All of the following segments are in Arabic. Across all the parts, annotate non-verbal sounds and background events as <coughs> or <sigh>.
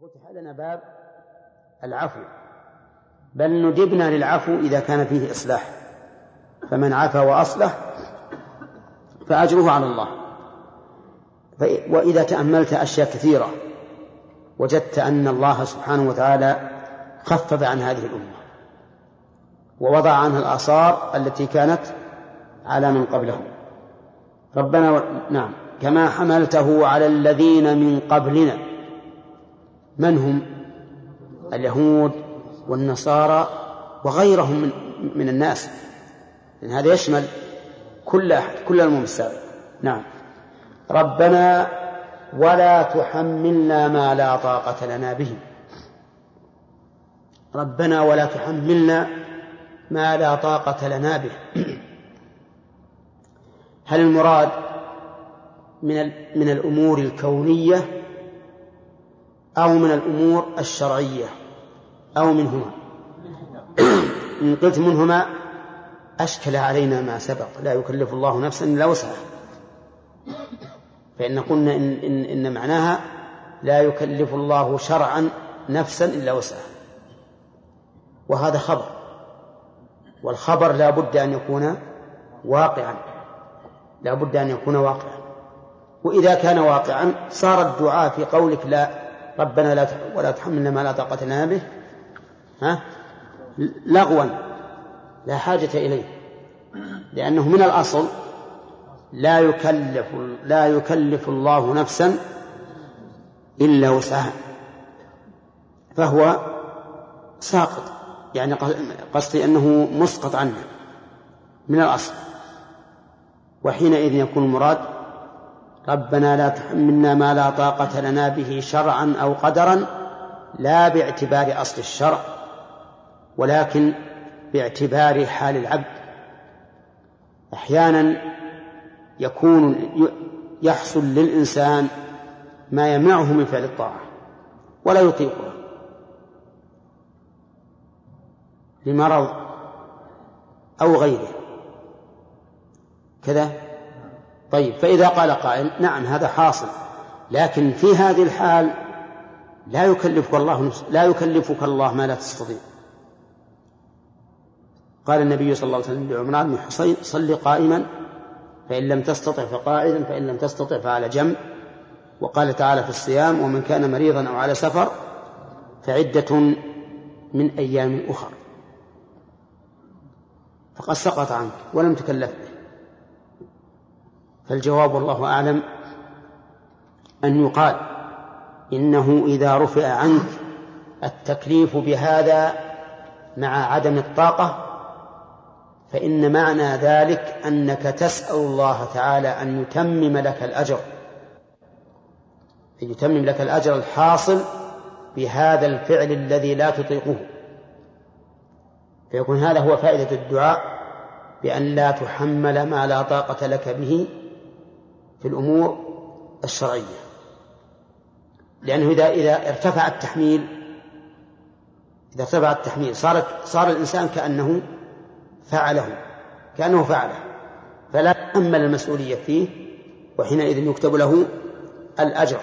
فتح لنا باب العفو. بل ندبنا للعفو إذا كان فيه إصلاح. فمن عفا وأصلح فأجره على الله. وإذا تأملت أشياء كثيرة وجدت أن الله سبحانه وتعالى خفف عن هذه الأمة ووضع عنها الآثار التي كانت على من قبلهم. ربنا و... نعم. كما حملته على الذين من قبلنا. من هم؟ اليهود والنصارى وغيرهم من, من الناس. لأن هذا يشمل كل أحد كل السابقة نعم. ربنا ولا تحملنا ما لا طاقة لنا به. ربنا ولا تحملنا ما لا طاقة لنا به. هل المراد من من الأمور الكونية أو من الأمور الشرعية أو منهما. <coughs> إن قلت منهما أشكل علينا ما سبق. لا يكلف الله نفسا إلا وسعها. فإن قلنا إن, إن, إن معناها لا يكلف الله شرعا نفسا إلا وسعها. وهذا خبر. والخبر لا بد أن يكون واقعا. لا بد أن يكون واقعا. وإذا كان واقعا صار الدعاء في قولك لا ربنا لا ولا تحملنا ما لا طاقة لنا به. ها؟ لغوا. لا حاجة إليه. لأنه من الأصل لا يكلف لا يكلف الله نفسا إلا وسعها. فهو ساقط. يعني قصدي أنه مسقط عنه. من الأصل. وحينئذ يكون المراد ربنا لا تحملنا ما لا طاقة لنا به شرعا أو قدرا لا باعتبار أصل الشرع ولكن باعتبار حال العبد. أحيانا يكون يحصل للإنسان ما يمنعه من فعل الطاعة ولا يطيقها لمرض أو غيره. كذا؟ طيب فإذا قال قائل نعم هذا حاصل لكن في هذه الحال لا يكلفك الله لا يكلفك الله ما لا تستطيع. قال النبي صلى الله عليه وسلم لعمران بن حصين صل قائما فإن لم تستطع فقاعدا فإن لم تستطع فعلى جنب. وقال تعالى في الصيام ومن كان مريضا أو على سفر فعدة من أيام أخر. فقد سقط عنك ولم تكلف به فالجواب والله أعلم أن يقال إنه إذا رفع عنك التكليف بهذا مع عدم الطاقة فإن معنى ذلك أنك تسأل الله تعالى أن يتمم لك الأجر أن يتمم لك الأجر الحاصل بهذا الفعل الذي لا تطيقه. فيكون هذا هو فائدة الدعاء بأن لا تحمل ما لا طاقة لك به في الأمور الشرعية. لأنه إذا إذا ارتفع التحميل إذا ارتفع التحميل صارت صار الإنسان كأنه فعله كأنه فعله. فلا تحمل المسؤولية فيه وحينئذ يكتب له الأجر.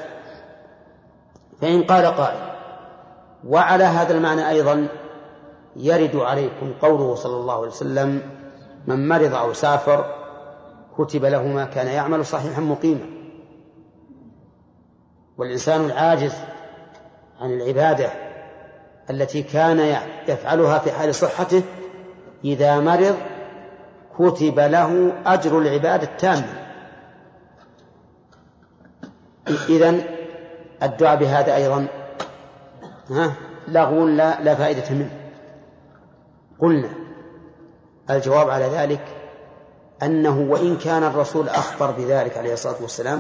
فإن قال قائل وعلى هذا المعنى أيضا يرد عليكم قوله صلى الله عليه وسلم من مرض أو سافر كتب له ما كان يعمل صحيحا مقيما. والإنسان العاجز عن العبادة التي كان يفعلها في حال صحته إذا مرض كتب له أجر العبادة التامة. إذن الدعاء بهذا أيضا ها لغو لا, لا فائدة منه. قلنا الجواب على ذلك أنه وإن كان الرسول أخبر بذلك عليه الصلاة والسلام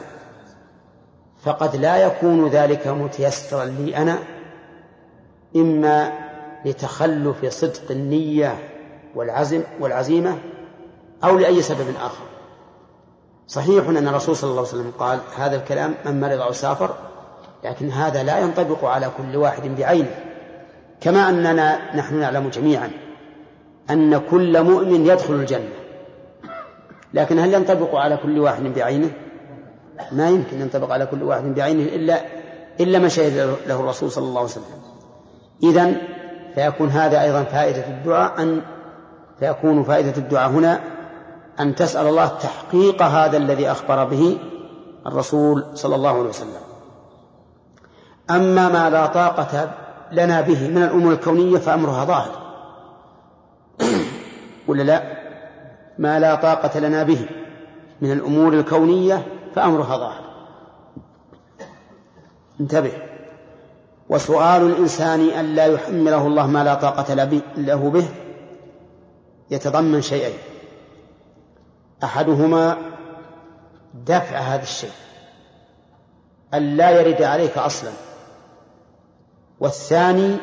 فقد لا يكون ذلك متيسرا لي أنا إما لتخلف صدق النية والعزم والعزيمة أو لأي سبب آخر. صحيح أن الرسول صلى الله عليه وسلم قال هذا الكلام من مرض أو سافر لكن هذا لا ينطبق على كل واحد بعينه. كما أننا نحن نعلم جميعا أن كل مؤمن يدخل الجنة. لكن هل ينطبق على كل واحد بعينه؟ ما يمكن ينطبق على كل واحد بعينه إلا إلا ما شهد له الرسول صلى الله عليه وسلم. إذن فيكون هذا أيضا فائدة الدعاء أن فيكون فائدة الدعاء هنا أن تسأل الله تحقيق هذا الذي أخبر به الرسول صلى الله عليه وسلم. أما ما لا طاقة لنا به من الأمور الكونية فأمرها ظاهر. <coughs> ولا لا؟ ما لا طاقة لنا به من الأمور الكونية فأمرها ظاهر. انتبه. وسؤال الإنسان أن لا يحمله الله ما لا طاقة له به يتضمن شيئين. أحدهما دفع هذا الشيء. أن لا يرد عليك أصلا. والثاني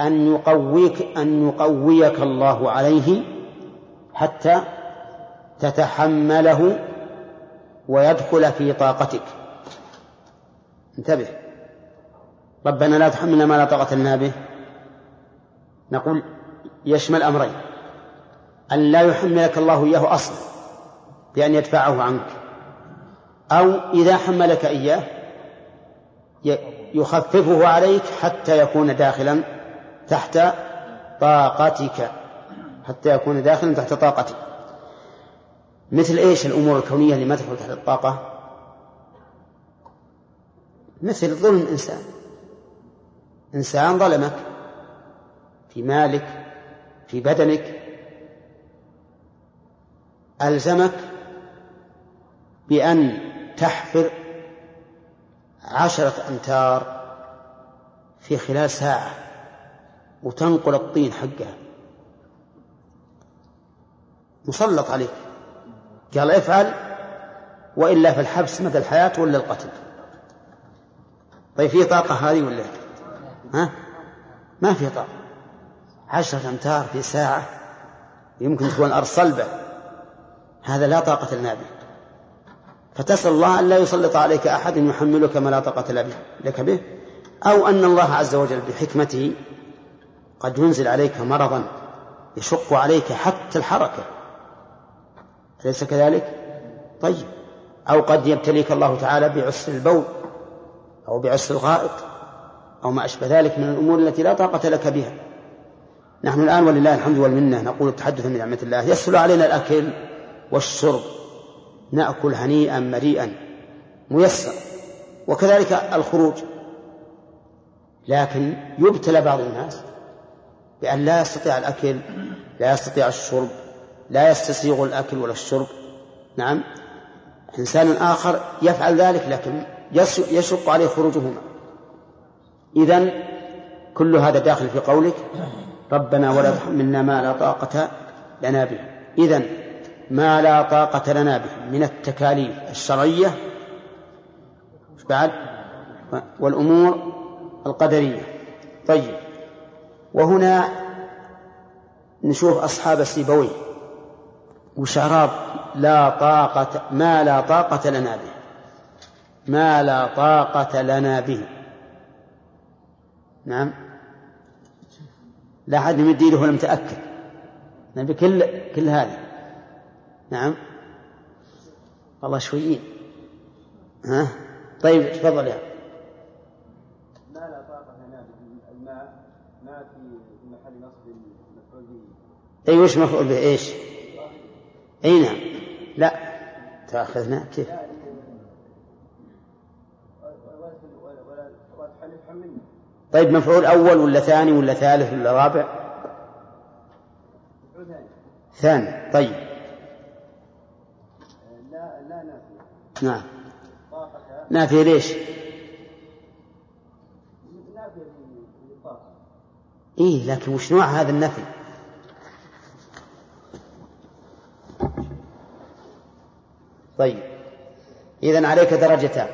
أن يقويك أن يقويك الله عليه حتى تتحمله ويدخل في طاقتك. انتبه. ربنا لا تحملنا ما لا طاقة لنا به. نقول يشمل أمرين. أن لا يحملك الله إياه أصلا بأن يدفعه عنك. أو إذا حملك إياه يخففه عليك حتى يكون داخلا تحت طاقتك. حتى يكون داخلا تحت طاقتك مثل إيش الأمور الكونية اللي ما تدخل تحت الطاقة؟ مثل ظلم انسان إنسان ظلمك في مالك في بدنك ألزمك بأن تحفر عشرة أمتار في خلال ساعة وتنقل الطين حقها. مسلط عليك قال افعل وإلا فالحبس مدى الحياة ولا القتل. طيب في طاقة هذه ولا؟ ها؟ ما في طاقة. عشرة أمتار في ساعة يمكن تكون الأرض صلبة. هذا لا طاقة لنا به. فتسأل الله أن لا يسلط عليك أحد يحملك ما لا طاقة لك به أو أن الله عز وجل بحكمته قد ينزل عليك مرضا يشق عليك حتى الحركة. أليس كذلك؟ طيب. أو قد يبتليك الله تعالى بعسر البول أو بعسر الغائط أو ما أشبه ذلك من الأمور التي لا طاقة لك بها. نحن الآن ولله الحمد والمنة نقول تحدثا بنعمة الله. يسهل علينا الأكل والشرب. نأكل هنيئا مريئا. ميسر. وكذلك الخروج. لكن يبتلى بعض الناس بأن لا يستطيع الأكل لا يستطيع الشرب. لا يستسيغ الأكل ولا الشرب. نعم. إنسان آخر يفعل ذلك لكن يشق عليه خروجهما. إذن كل هذا داخل في قولك. ربنا ولا تحملنا ما لا طاقة لنا به. إذن ما لا طاقة لنا به من التكاليف الشرعية. بعد؟ والأمور القدرية. طيب. وهنا نشوف أصحاب السيبويه. وشراب لا طاقة ما لا طاقة لنا به. ما لا طاقة لنا به. نعم. لا أحد يمد يده ولم تأكد نبي كل كل هذا. نعم. والله شويين ها؟ طيب تفضل يا ما لا طاقة لنا به الماء ما في محل نصب مفعول به. أي وش مفعول به؟ إيش؟ أي نعم. لا. تأخذنا. كيف؟ طيب مفعول أول ولا ثاني ولا ثالث ولا رابع؟ ثاني. طيب. لا لا نافية نعم. نافية ليش؟ نافية إيه لكن وش نوع هذا النفي؟ طيب. إذا عليك درجتان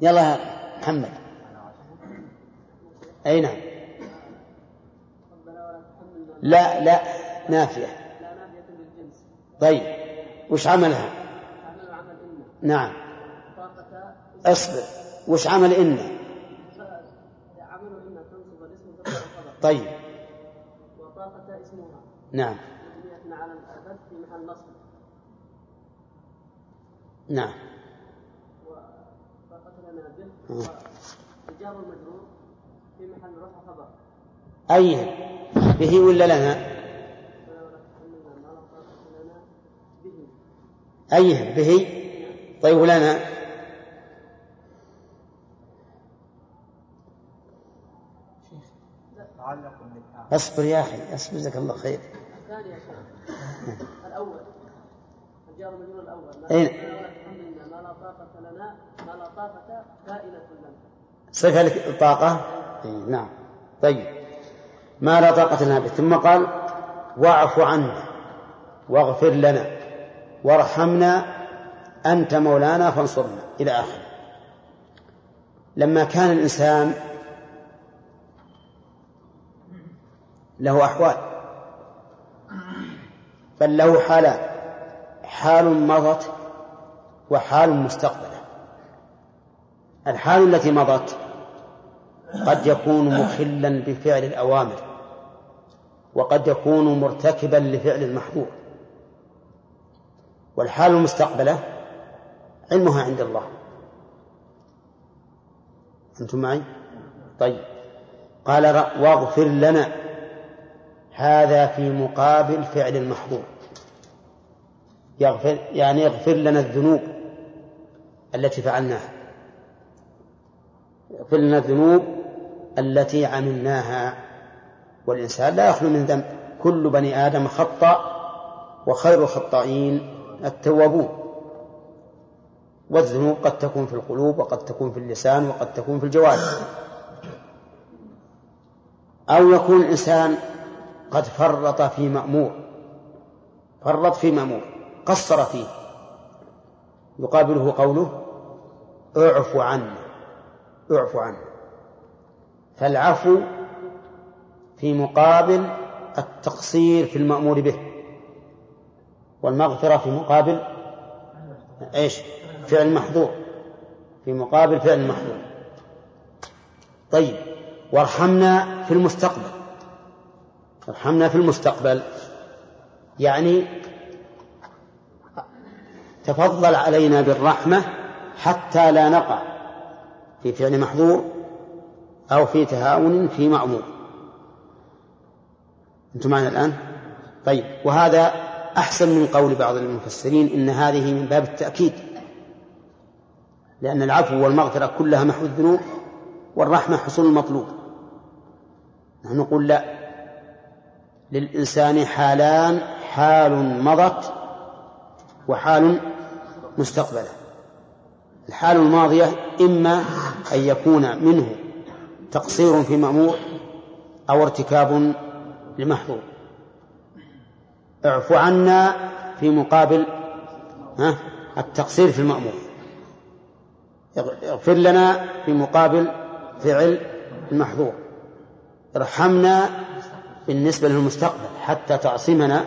يلا محمد. أي نعم. لا لا نافية. طيب. وش عملها؟ نعم. اصبر. وش عمل إن طيب. نعم على الأبد في محل نصب نعم. به المجرور في محل رفع خبر أي به ولا لنا؟ أي به. طيب لنا؟ أصبر يا أخي أصبر جزاك الله خير. الثاني يا شيخ. الأول. الأول. أين؟ ما لا طاقة لنا ما لا طاقة كائنة لنا. صفة الطاقة نعم. طيب. ما لا طاقة لنا به؟ ثم قال واعف عنا واغفر لنا وارحمنا أنت مولانا فانصرنا. إلى آخره لما كان الإنسان له أحوال بل له حالان حال مضت وحال مستقبلة. الحال التي مضت قد يكون مخلا بفعل الأوامر وقد يكون مرتكبا لفعل المحظور والحال المستقبلة علمها عند الله. أنتم معي؟ طيب. قال واغفر لنا هذا في مقابل فعل المحظور يغفر يعني يغفر لنا الذنوب التي فعلناها. يغفر لنا الذنوب التي عملناها. والإنسان لا يخلو من ذنب. كل بني آدم خطأ وخير الخطائين التوابون. والذنوب قد تكون في القلوب وقد تكون في اللسان وقد تكون في الجوارح. أو يكون الإنسان قد فرط في مأمور. فرط في مأمور. قصر فيه. يقابله قوله اعف عنه اعف عنه فالعفو في مقابل التقصير في المأمور به. والمغفرة في مقابل إيش؟ فعل محظور في مقابل فعل محظور طيب وارحمنا في المستقبل. ارحمنا في المستقبل. يعني تفضل علينا بالرحمة حتى لا نقع في فعل محظور أو في تهاون في مأمور. أنتم معنا الآن؟ طيب وهذا أحسن من قول بعض المفسرين إن هذه من باب التأكيد لأن العفو والمغفرة كلها محو الذنوب والرحمة حصول المطلوب. نحن نقول لا. للإنسان حالان حال مضت وحال مستقبلة الحال الماضية إما أن يكون منه تقصير في مأمور أو ارتكاب لمحظور. اعف عنا في مقابل ها التقصير في المأمور. اغفر لنا في مقابل فعل المحظور. ارحمنا بالنسبة للمستقبل حتى تعصمنا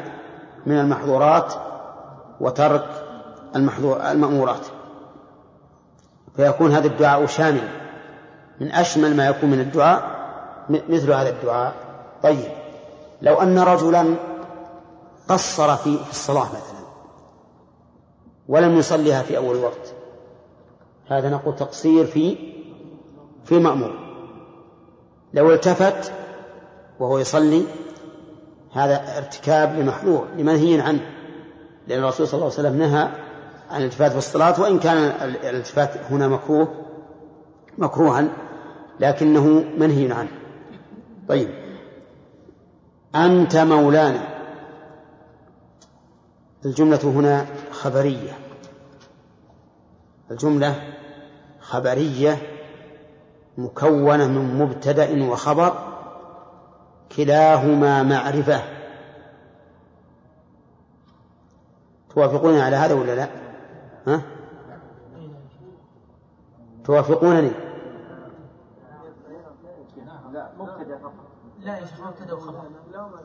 من المحظورات وترك المحظور المأمورات. فيكون هذا الدعاء شاملا. من أشمل ما يكون من الدعاء مثل هذا الدعاء. طيب. لو أن رجلا قصر في الصلاة مثلا ولم يصليها في أول وقت هذا نقول تقصير في في مأمور. لو التفت وهو يصلي هذا ارتكاب لمحظور لمنهي عنه. لأن الرسول صلى الله عليه وسلم نهى عن الالتفات في الصلاة وإن كان الالتفات هنا مكروه مكروها لكنه منهي عنه. طيب. أنت مولانا. الجملة هنا خبرية. الجملة خبرية مكونة من مبتدأ وخبر كلاهما معرفة. توافقون على هذا ولا لا؟ ها؟ توافقونني؟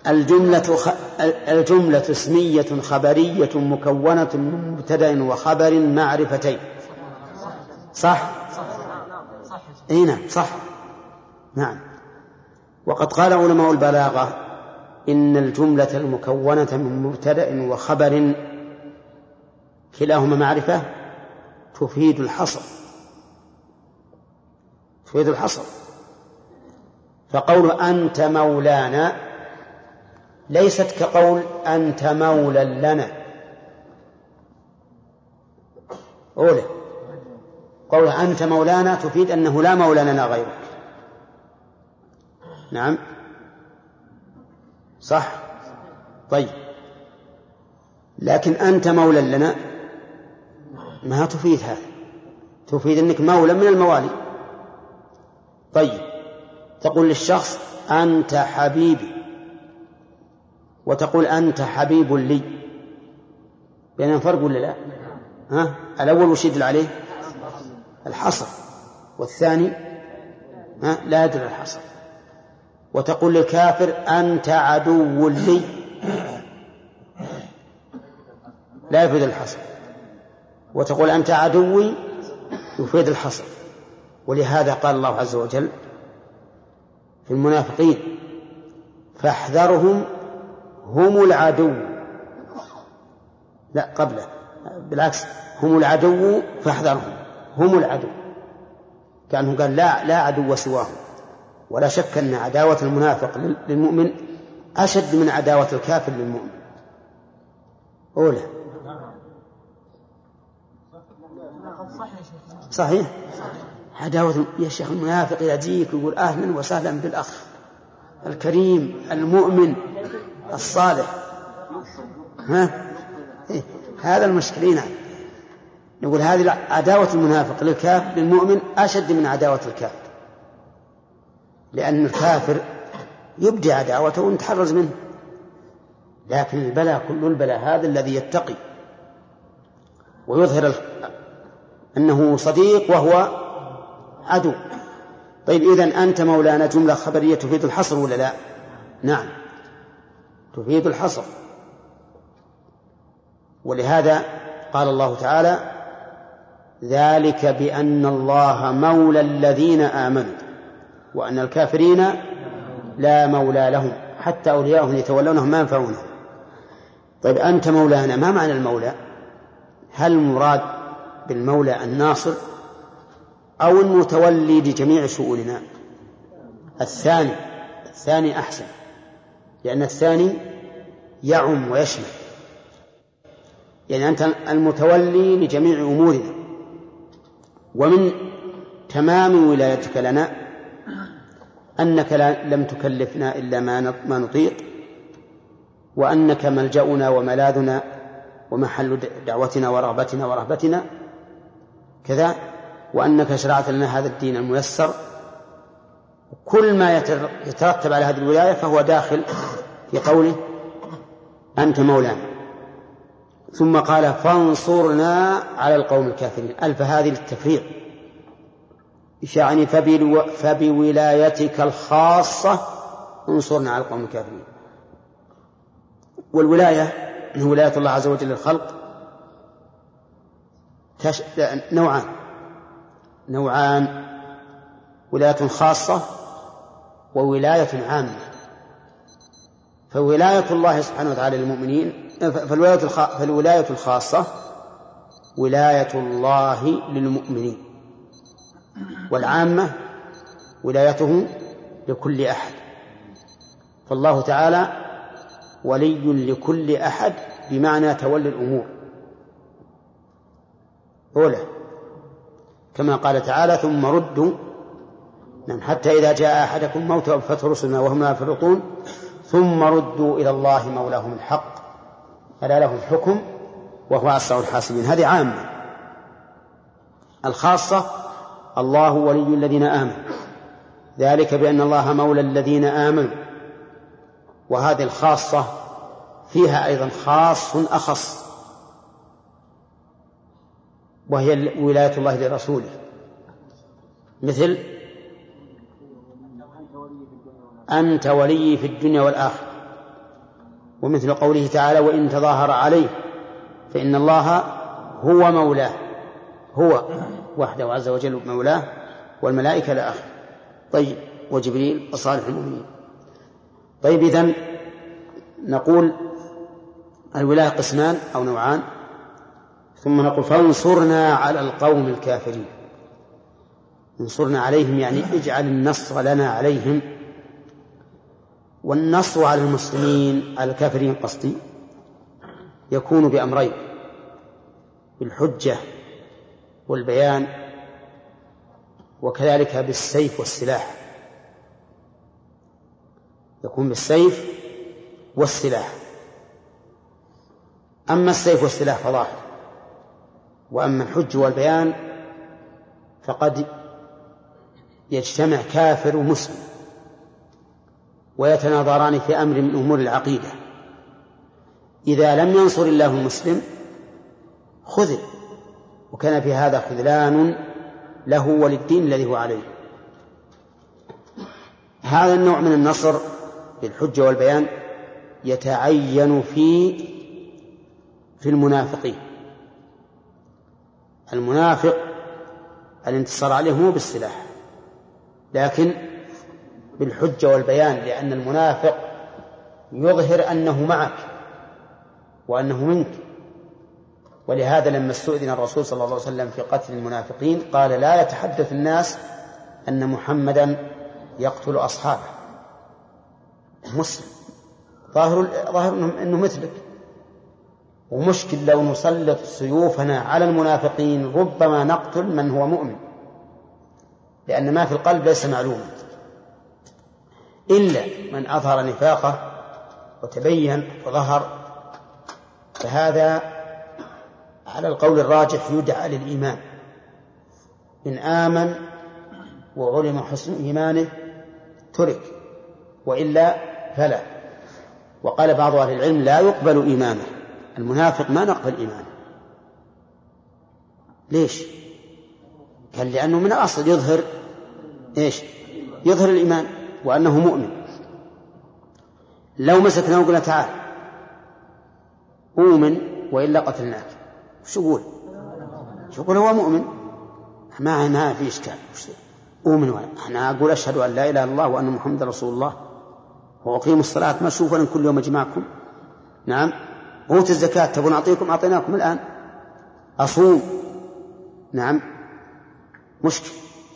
الجملة خ... الجملة اسمية خبرية مكونة من مبتدأ وخبر معرفتين صح؟ اي نعم صح نعم وقد قال علماء البلاغة إن الجملة المكونة من مبتدأ وخبر كلاهما معرفة تفيد الحصر. تفيد الحصر. فقول أنت مولانا ليست كقول أنت مولى لنا. أولى. قول أنت مولانا تفيد أنه لا مولى لنا غيرك نعم. صح؟ طيب. لكن أنت مولى لنا ما تفيد هذا تفيد أنك مولى من الموالي طيب تقول للشخص أنت حبيبي وتقول أنت حبيب لي بينهم فرق ولا لا؟ ها؟ الأول وش يدل عليه؟ الحصر والثاني ها؟ لا يدل الحصر وتقول للكافر أنت عدو لي لا يفيد الحصر وتقول أنت عدوي يفيد الحصر. ولهذا قال الله عز وجل في المنافقين فاحذرهم هم العدو. لا قبله. بالعكس هم العدو فاحذرهم. هم العدو. كأنه قال لا لا عدو سواهم. ولا شك أن عداوة المنافق للمؤمن أشد من عداوة الكافر للمؤمن. أولى. صحيح. عداوة يا شيخ المنافق يجيك ويقول أهلا وسهلا بالأخ الكريم المؤمن الصالح. ها؟ إيه؟ هذا المشكلين نقول هذه عداوة المنافق للكافر للمؤمن أشد من عداوة الكافر. لأن الكافر يبدي عداوته ونتحرز منه. لكن البلاء كل البلاء هذا الذي يتقي ويظهر أنه صديق وهو عدو. طيب إذن أنت مولانا جملة خبرية تفيد الحصر ولا لا؟ نعم تفيد الحصر. ولهذا قال الله تعالى ذلك بأن الله مولى الذين آمنوا وأن الكافرين لا مولى لهم حتى أولياءهم يتولونهم ما ينفعونهم. طيب أنت مولانا ما معنى المولى؟ هل المراد بالمولى الناصر أو المتولي لجميع شؤوننا الثاني الثاني أحسن لأن الثاني يعم ويشمل. يعني أنت المتولي لجميع أمورنا. ومن تمام ولايتك لنا أنك لم تكلفنا إلا ما نطيق وأنك ملجأنا وملاذنا ومحل دعوتنا ورغبتنا ورهبتنا كذا وأنك شرعت لنا هذا الدين الميسر. كل ما يترتب على هذه الولاية فهو داخل في قوله أنت مولانا. ثم قال فانصرنا على القوم الكافرين. ألف هذه للتفريق. يعني فبولايتك الخاصة انصرنا على القوم الكافرين. والولاية ولاية الله عز وجل للخلق. تش... نوعان. نوعان ولاية خاصة وولاية عامة. فولاية الله سبحانه وتعالى للمؤمنين فالولاية فالولاية الخاصة ولاية الله للمؤمنين. والعامة ولايته لكل أحد. فالله تعالى ولي لكل أحد بمعنى تولي الأمور. أولى كما قال تعالى ثم ردوا نعم حتى إذا جاء أحدكم موت وفتح رسلنا وهم لا يفرطون ثم ردوا إلى الله مولاهم الحق فلا له الحكم وهو أسرع الحاسبين. هذه عامة. الخاصة الله ولي الذين آمنوا. ذلك بأن الله مولى الذين آمنوا. وهذه الخاصة فيها أيضا خاص أخص. وهي ولاية الله لرسوله. مثل أنت ولي في الدنيا والآخرة. ومثل قوله تعالى وإن تظاهر عليه فإن الله هو مولاه. هو وحده عز وجل مولاه والملائكة لا آخر طيب وجبريل وصالح المؤمنين. طيب إذن نقول الولاية قسمان أو نوعان. ثم نقول فانصرنا على القوم الكافرين. انصرنا عليهم يعني اجعل النصر لنا عليهم. والنصر على المسلمين على الكافرين قصدي يكون بأمرين. بالحجة والبيان وكذلك بالسيف والسلاح. يكون بالسيف والسلاح. أما السيف والسلاح فظاهر. وأما الحج والبيان فقد يجتمع كافر ومسلم ويتناظران في أمر من أمور العقيدة. إذا لم ينصر الله المسلم خذل وكان في هذا خذلان له وللدين الذي هو عليه. هذا النوع من النصر بالحجة والبيان يتعين في في المنافقين. المنافق الانتصار عليه مو بالسلاح لكن بالحجة والبيان لأن المنافق يظهر أنه معك وأنه منك. ولهذا لما استؤذن الرسول صلى الله عليه وسلم في قتل المنافقين قال لا يتحدث الناس أن محمدا يقتل أصحابه. مسلم. ظاهر ظاهر انه مثلك ومشكل لو نسلط سيوفنا على المنافقين ربما نقتل من هو مؤمن. لأن ما في القلب ليس معلوما إلا من أظهر نفاقه وتبين وظهر فهذا على القول الراجح يدعى للإيمان. إن آمن وعلم حسن إيمانه ترك وإلا فلا. وقال بعض أهل العلم لا يقبل إيمانه. المنافق ما نقبل إيمانه ليش؟ قال لأنه من الأصل يظهر إيش؟ يظهر الإيمان وأنه مؤمن. لو مسكنا وقلنا تعال أؤمن وإلا قتلناك. وش يقول؟ يقول هو مؤمن. ما ما في إشكال. أؤمن أنا أقول أشهد أن لا إله إلا الله وأن محمد رسول الله. وأقيموا الصلاة. ما أشوف كل يوم أجمعكم. نعم. أوت الزكاة تبون أعطيكم أعطيناكم الآن. أصوم. نعم. مشكل.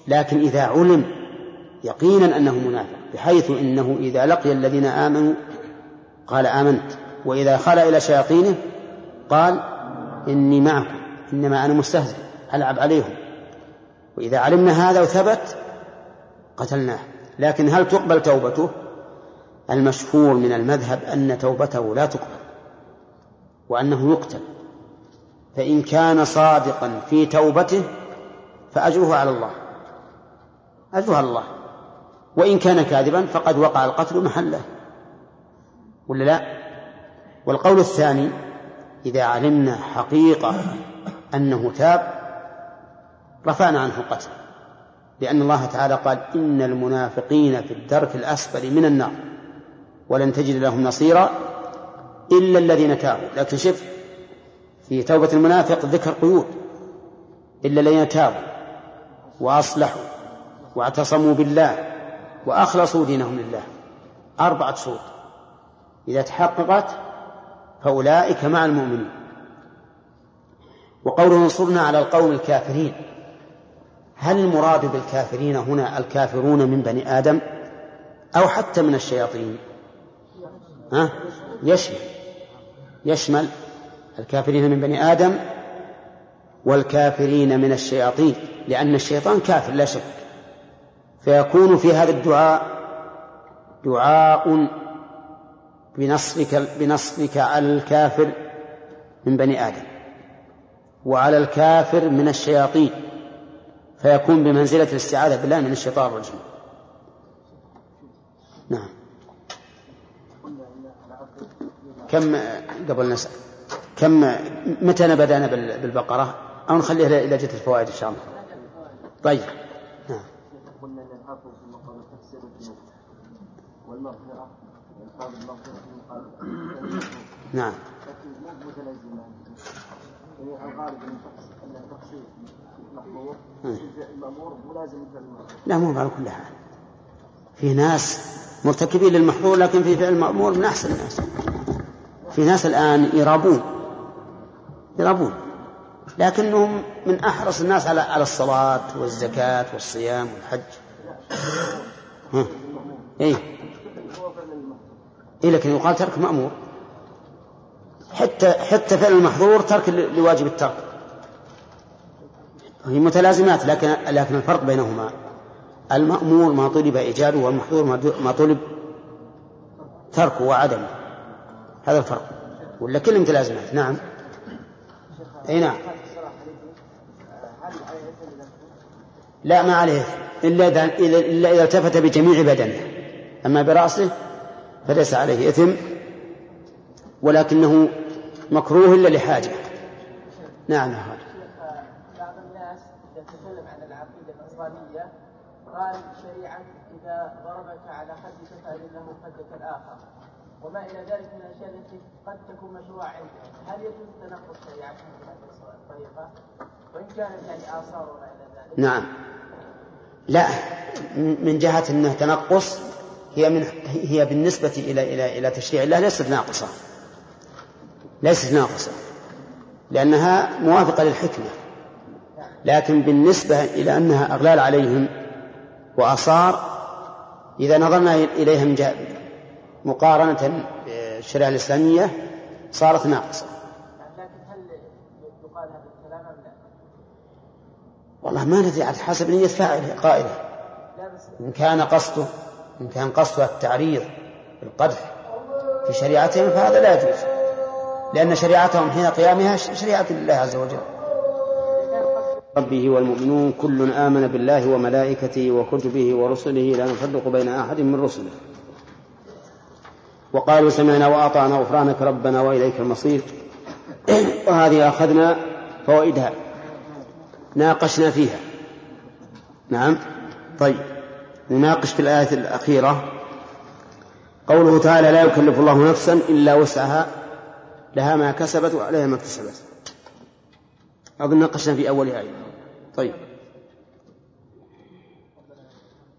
لكن إذا علم يقينا أنه منافق بحيث إنه إذا لقي الذين آمنوا قال آمنت. وإذا خلا إلى شياطينه قال إني معكم إنما أنا مستهزئ ألعب عليهم. وإذا علمنا هذا وثبت قتلناه. لكن هل تقبل توبته؟ المشهور من المذهب أن توبته لا تقبل. وأنه يقتل. فإن كان صادقا في توبته فأجره على الله. أجره على الله. وإن كان كاذبا فقد وقع القتل محله. ولا لا؟ والقول الثاني إذا علمنا حقيقة أنه تاب رفعنا عنه القتل. لأن الله تعالى قال إن المنافقين في الدرك الأسفل من النار. ولن تجد لهم نصيرا إلا الذين تابوا. لكن شف في توبة المنافق ذكر قيود. إلا الذين تابوا وأصلحوا واعتصموا بالله وأخلصوا دينهم لله. أربعة شروط. إذا تحققت فأولئك مع المؤمنين. وقوله انصرنا على القوم الكافرين. هل المراد بالكافرين هنا الكافرون من بني آدم أو حتى من الشياطين؟ ها؟ يشمل. يشمل الكافرين من بني آدم والكافرين من الشياطين لأن الشيطان كافر لا شك. فيكون في هذا الدعاء دعاء بنصرك بنصرك على الكافر من بني آدم وعلى الكافر من الشياطين. فيكون بمنزلة الاستعاذة بالله من الشيطان الرجيم. نعم. كم قبل نسأل كم متى بدأنا بالبقرة؟ أو نخليها إلى جهة الفوائد إن شاء الله. طيب. نعم قلنا أن في والمغفرة نعم. لا مو على كل حال. في ناس مرتكبين للمحظور لكن في فعل المأمور من أحسن الناس. في ناس الآن يرابون يرابون لكنهم من أحرص الناس على على الصلاة والزكاة والصيام والحج. ها. إيه. إيه لكن يقال ترك مأمور. حتى حتى فعل المحظور ترك لواجب الترك. هي متلازمات لكن لكن الفرق بينهما. المأمور ما طلب إيجاده والمحظور ما طلب تركه وعدمه. هذا الفرق. ولا كلهم متلازمات نعم. أي نعم. لا ما عليه. إلا إذا إلا إذا التفت بجميع بدنه. أما برأسه فليس عليه إثم ولكنه مكروه إلا لحاجة. نعم. خالد بعض الناس إذا تكلم عن العقيدة النصرانية قال شريعة إذا ضربك على خدك فإن له خدك الآخر. وما إلى ذلك من الأشياء التي قد تكون مشروعة عنده هل يجوز تنقص شريعة بهذه الطريقة؟ وإن كانت يعني آثار وما إلى ذلك. نعم. لا. من جهة أنه تنقص هي من هي بالنسبة إلى إلى إلى تشريع الله ليست ناقصة. ليست ناقصة. لأنها موافقة للحكمة. لكن بالنسبة إلى أنها أغلال عليهم وآثار إذا نظرنا إليها مقارنة بالشريعة الإسلامية صارت ناقصة؟ والله ما ندري على حسب نية فاعله قائلة. إن كان قصده إن كان قصده التعريض بالقدح في شريعتهم فهذا لا يجوز. لأن شريعتهم حين قيامها شريعة الله عز وجل. ربه والمؤمنون كل آمن بالله وملائكته وكتبه ورسله لا نفرق بين أحد من رسله. وقالوا سمعنا وأطعنا غفرانك ربنا وإليك المصير. وهذه أخذنا فوائدها. ناقشنا فيها. نعم. طيب. نناقش في الآية الأخيرة. قوله تعالى لا يكلف الله نفسا إلا وسعها. لها ما كسبت وعليها ما اكتسبت. أظن ناقشنا في أولها أيضا طيب.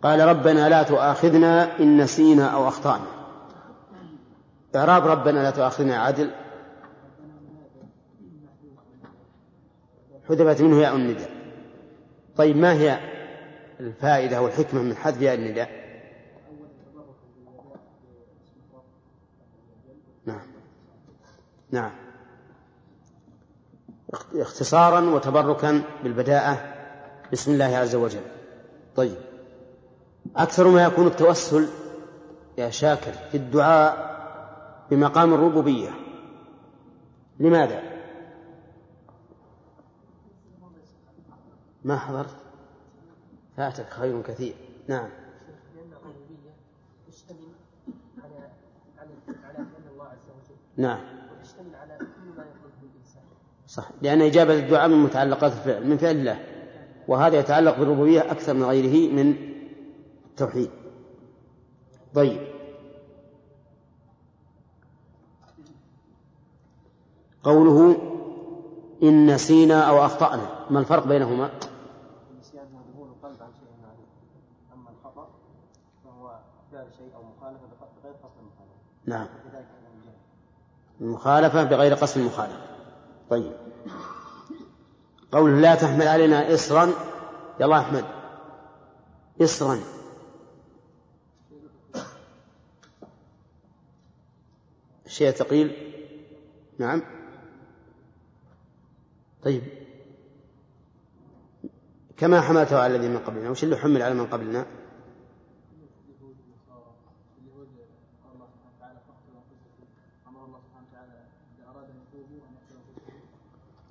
قال ربنا لا تؤاخذنا إن نسينا أو أخطأنا. إعراب ربنا لا تؤاخذنا عدل حذفت منه ياء النداء. طيب ما هي الفائدة والحكمة من حذف ياء النداء؟ نعم. نعم. اختصارا وتبركا بالبداءة. بسم الله عز وجل. طيب. أكثر ما يكون التوسل يا شاكر في الدعاء بمقام الربوبية. لماذا؟ ما حضرت؟ فاتك خير كثير. نعم. نعم. صح. لأن إجابة الدعاء من متعلقات الفعل من فعل الله. وهذا يتعلق بالربوبية أكثر من غيره من التوحيد. طيب. قوله إن نسينا أو أخطأنا. ما الفرق بينهما؟ نعم. المخالفة بغير قصد المخالفة. طيب. قوله لا تحمل علينا إصرا. يلا أحمد. إصرا. شيء ثقيل؟ نعم. طيب. كما حملته على الذين من قبلنا وش اللي حمل على من قبلنا؟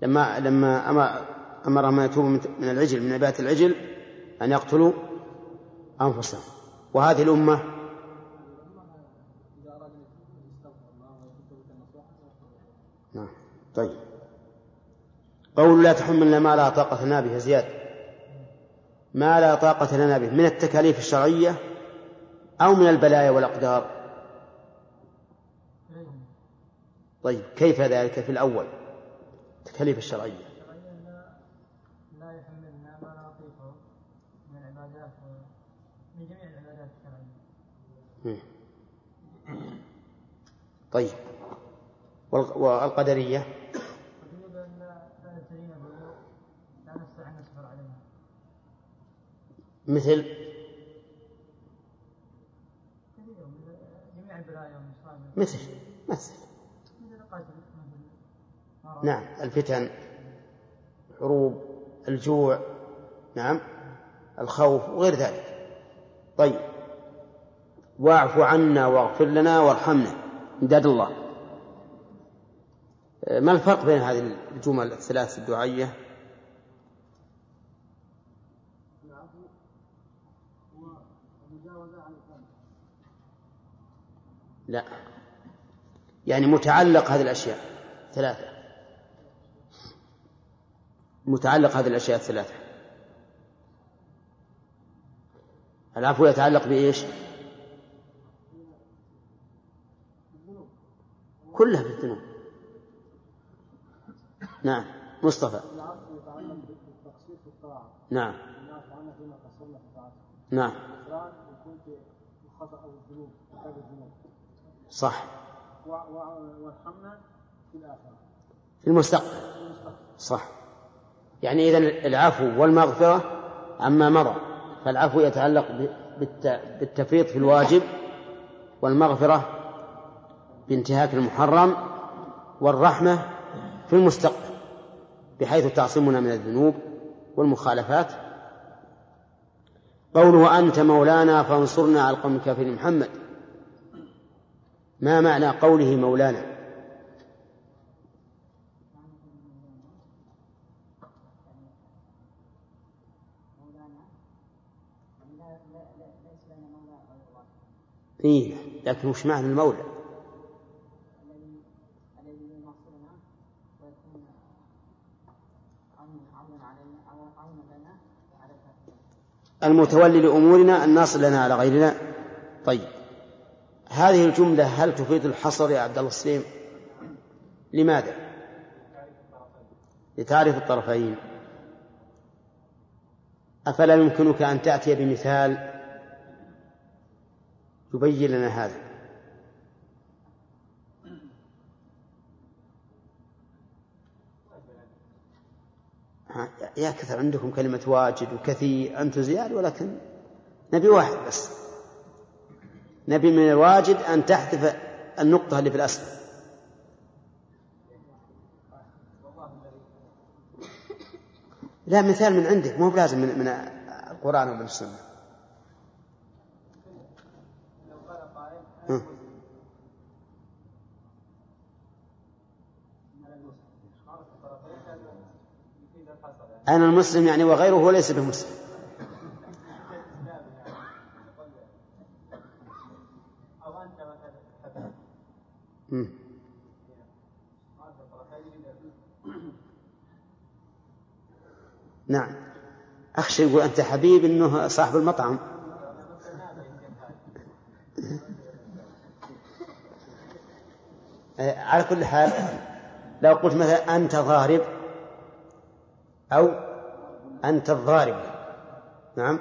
لما لما أمر أمرهم أن يتوبوا من العجل من عبادة العجل أن يقتلوا أنفسهم. وهذه الأمة؟ نعم. طيب. قول لا تحملنا ما لا طاقة لنا به زياد. ما لا طاقة لنا به من التكاليف الشرعية أو من البلايا والأقدار. طيب كيف ذلك في الأول؟ التكاليف الشرعية. لا يحملنا ما نطيقه من العبادات من جميع العبادات الشرعية طيب والق- والقدرية وجنوب أن لا نستعين مثل مثل مثل نعم الفتن الحروب الجوع نعم الخوف وغير ذلك. طيب واعف عنا واغفر لنا وارحمنا امداد الله. ما الفرق بين هذه الجمل الثلاث الدعائية؟ لا. يعني متعلق هذه الأشياء ثلاثة. متعلق هذه الأشياء الثلاثة. العفو يتعلق بإيش؟ كلها بالذنوب نعم. مصطفى. نعم. نعم. صح. وارحمنا في الآخرة. في المستقبل. صح. يعني إذن العفو والمغفرة عما مضى. فالعفو يتعلق بالتفريط في الواجب والمغفرة بانتهاك المحرم والرحمة في المستقبل بحيث تعصمنا من الذنوب والمخالفات. قوله أنت مولانا فانصرنا على القوم الكافرين محمد. ما معنى قوله مولانا؟ إيه لكن وش معنى المولى؟ المتولي لأمورنا الناصر لنا على غيرنا؟ طيب. هذه الجملة هل تفيد الحصر يا عبد الله السليم؟ لماذا؟ لتعرف الطرفين. أفلا يمكنك أن تأتي بمثال يبين لنا هذا؟ يا كثر عندكم كلمة واجد وكثير أنتم زياد ولكن نبي واحد بس. نبي من الواجد أن تحذف النقطة اللي في الأسفل لا مثال من عندك مو بلازم من, من القرآن ومن السنة. أنا المسلم يعني وغيره ليس بمسلم. نعم. أخشى يقول أنت حبيب أنه صاحب المطعم. <laughs> على كل حال لو قلت مثلا أنت ضارب أو أنت الضارب. نعم.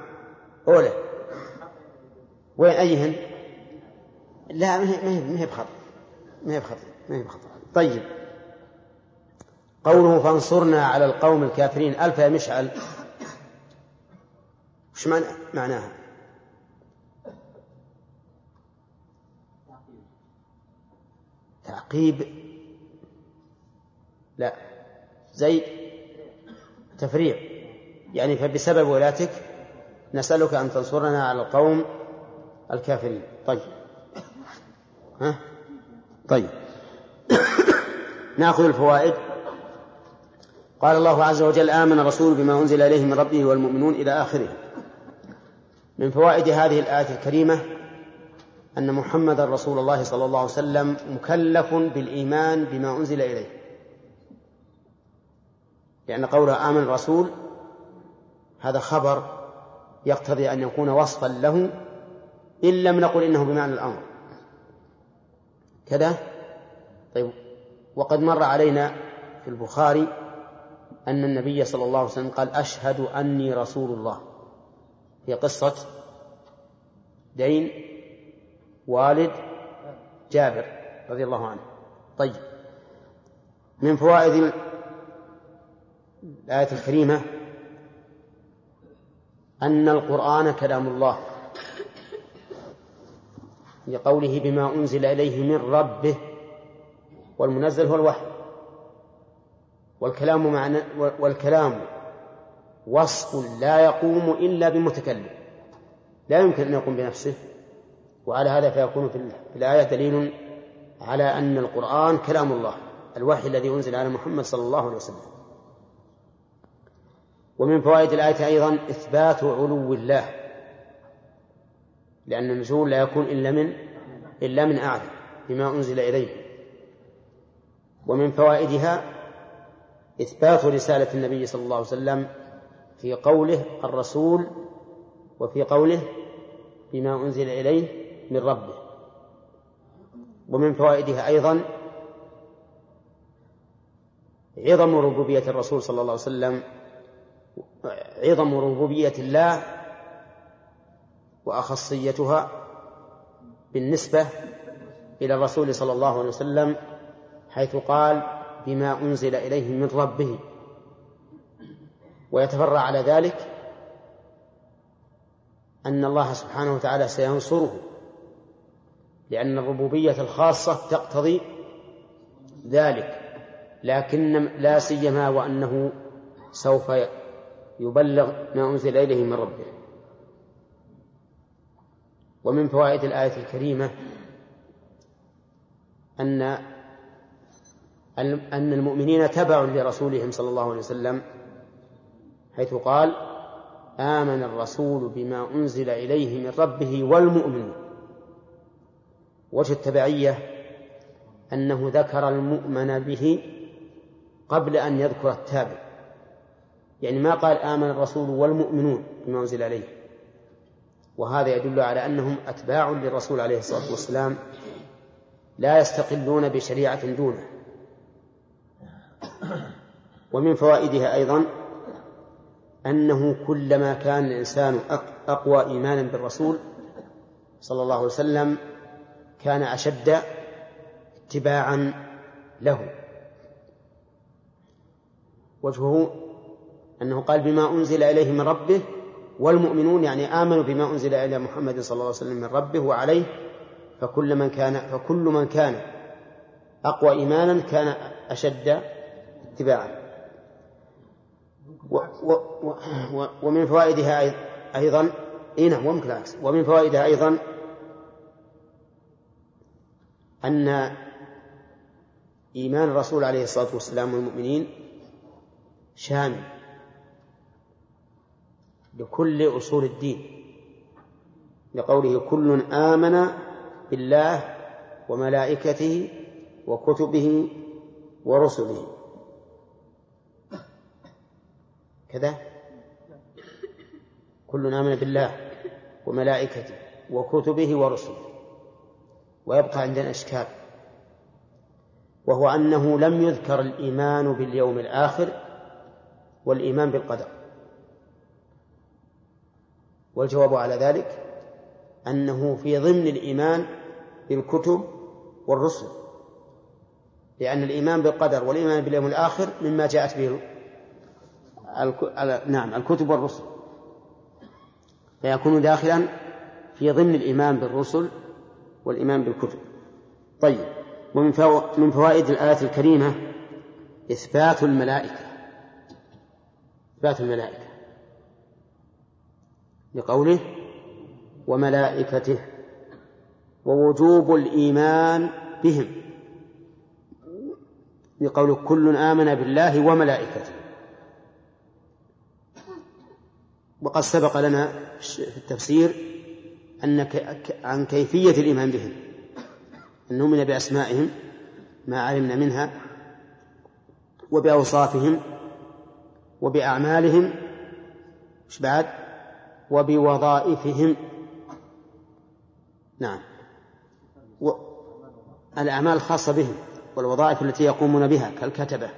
أولى. وين أيهن لا ما هي بخط. ما هي بخطأ ما هي بخطأ. طيب. قوله فانصرنا على القوم الكافرين. ألف يا مشعل. وش معنى معناها؟ تعقيب. لا. زي تفريع. يعني فبسبب ولاتك نسألك أن تنصرنا على القوم الكافرين. طيب. ها؟ طيب. ناخذ الفوائد. قال الله عز وجل آمن الرسول بما أنزل إليه من ربه والمؤمنون إلى آخره. من فوائد هذه الآية الكريمة أن محمد رسول الله صلى الله عليه وسلم مكلف بالإيمان بما أنزل إليه. لأن قوله آمن الرسول هذا خبر يقتضي أن يكون وصفا له إن لم نقل إنه بمعنى الأمر. كذا؟ طيب وقد مر علينا في البخاري أن النبي صلى الله عليه وسلم قال أشهد أني رسول الله. في قصة دين والد جابر رضي الله عنه. طيب من فوائد الآية الكريمة أن القرآن كلام الله. لقوله بما أنزل إليه من ربه والمنزل هو الوحي. والكلام معنى والكلام وصف لا يقوم إلا بمتكلم. لا يمكن أن يقوم بنفسه. وعلى هذا فيكون في الآية دليل على أن القرآن كلام الله الوحي الذي أنزل على محمد صلى الله عليه وسلم. ومن فوائد الآية أيضا إثبات علو الله. لأن النزول لا يكون إلا من إلا من أعلى بما أنزل إليه. ومن فوائدها إثبات رسالة النبي صلى الله عليه وسلم في قوله الرسول وفي قوله بما أنزل إليه من ربه. ومن فوائدها أيضا عظم ربوبية الرسول صلى الله عليه وسلم عظم ربوبية الله وأخصيتها بالنسبة إلى الرسول صلى الله عليه وسلم حيث قال بما أنزل إليه من ربه. ويتفرع على ذلك أن الله سبحانه وتعالى سينصره لأن الربوبية الخاصة تقتضي ذلك لكن لا سيما وأنه سوف يبلغ ما أنزل إليه من ربه. ومن فوائد الآية الكريمة أن أن المؤمنين تبع لرسولهم صلى الله عليه وسلم حيث قال آمن الرسول بما أنزل إليه من ربه والمؤمنون. وجه التبعية أنه ذكر المؤمن به قبل أن يذكر التابع. يعني ما قال آمن الرسول والمؤمنون بما أنزل عليه وهذا يدل على أنهم أتباع للرسول عليه الصلاة والسلام لا يستقلون بشريعة دونه. ومن فوائدها أيضا أنه كلما كان الإنسان أقوى إيمانا بالرسول صلى الله عليه وسلم كان أشد اتباعا له. وجهه أنه قال بما أنزل إليه من ربه والمؤمنون يعني آمنوا بما أنزل إلى محمد صلى الله عليه وسلم من ربه وعليه فكل من كان فكل من كان أقوى إيمانا كان أشد اتباعا. و و و ومن فوائدها أيضا إيه نعم ومن فوائدها أيضا أن إيمان الرسول عليه الصلاة والسلام والمؤمنين شامل. لكل أصول الدين. لقوله كل آمن بالله وملائكته وكتبه ورسله. كذا. كل آمن بالله وملائكته وكتبه ورسله. ويبقى عندنا إشكال. وهو أنه لم يذكر الإيمان باليوم الآخر والإيمان بالقدر. والجواب على ذلك أنه في ضمن الإيمان بالكتب والرسل لأن الإيمان بالقدر والإيمان باليوم الآخر مما جاءت به نعم الكتب والرسل. فيكون داخلا في ضمن الإيمان بالرسل والإيمان بالكتب. طيب ومن من فوائد الآية الكريمة إثبات الملائكة. إثبات الملائكة. لقوله وملائكته ووجوب الإيمان بهم. لقوله كل آمن بالله وملائكته. وقد سبق لنا في التفسير أن عن كيفية الإيمان بهم. أن نؤمن بأسمائهم ما علمنا منها وبأوصافهم وبأعمالهم. مش بعد؟ وبوظائفهم. نعم. و... الأعمال الخاصة بهم والوظائف التي يقومون بها كالكتبة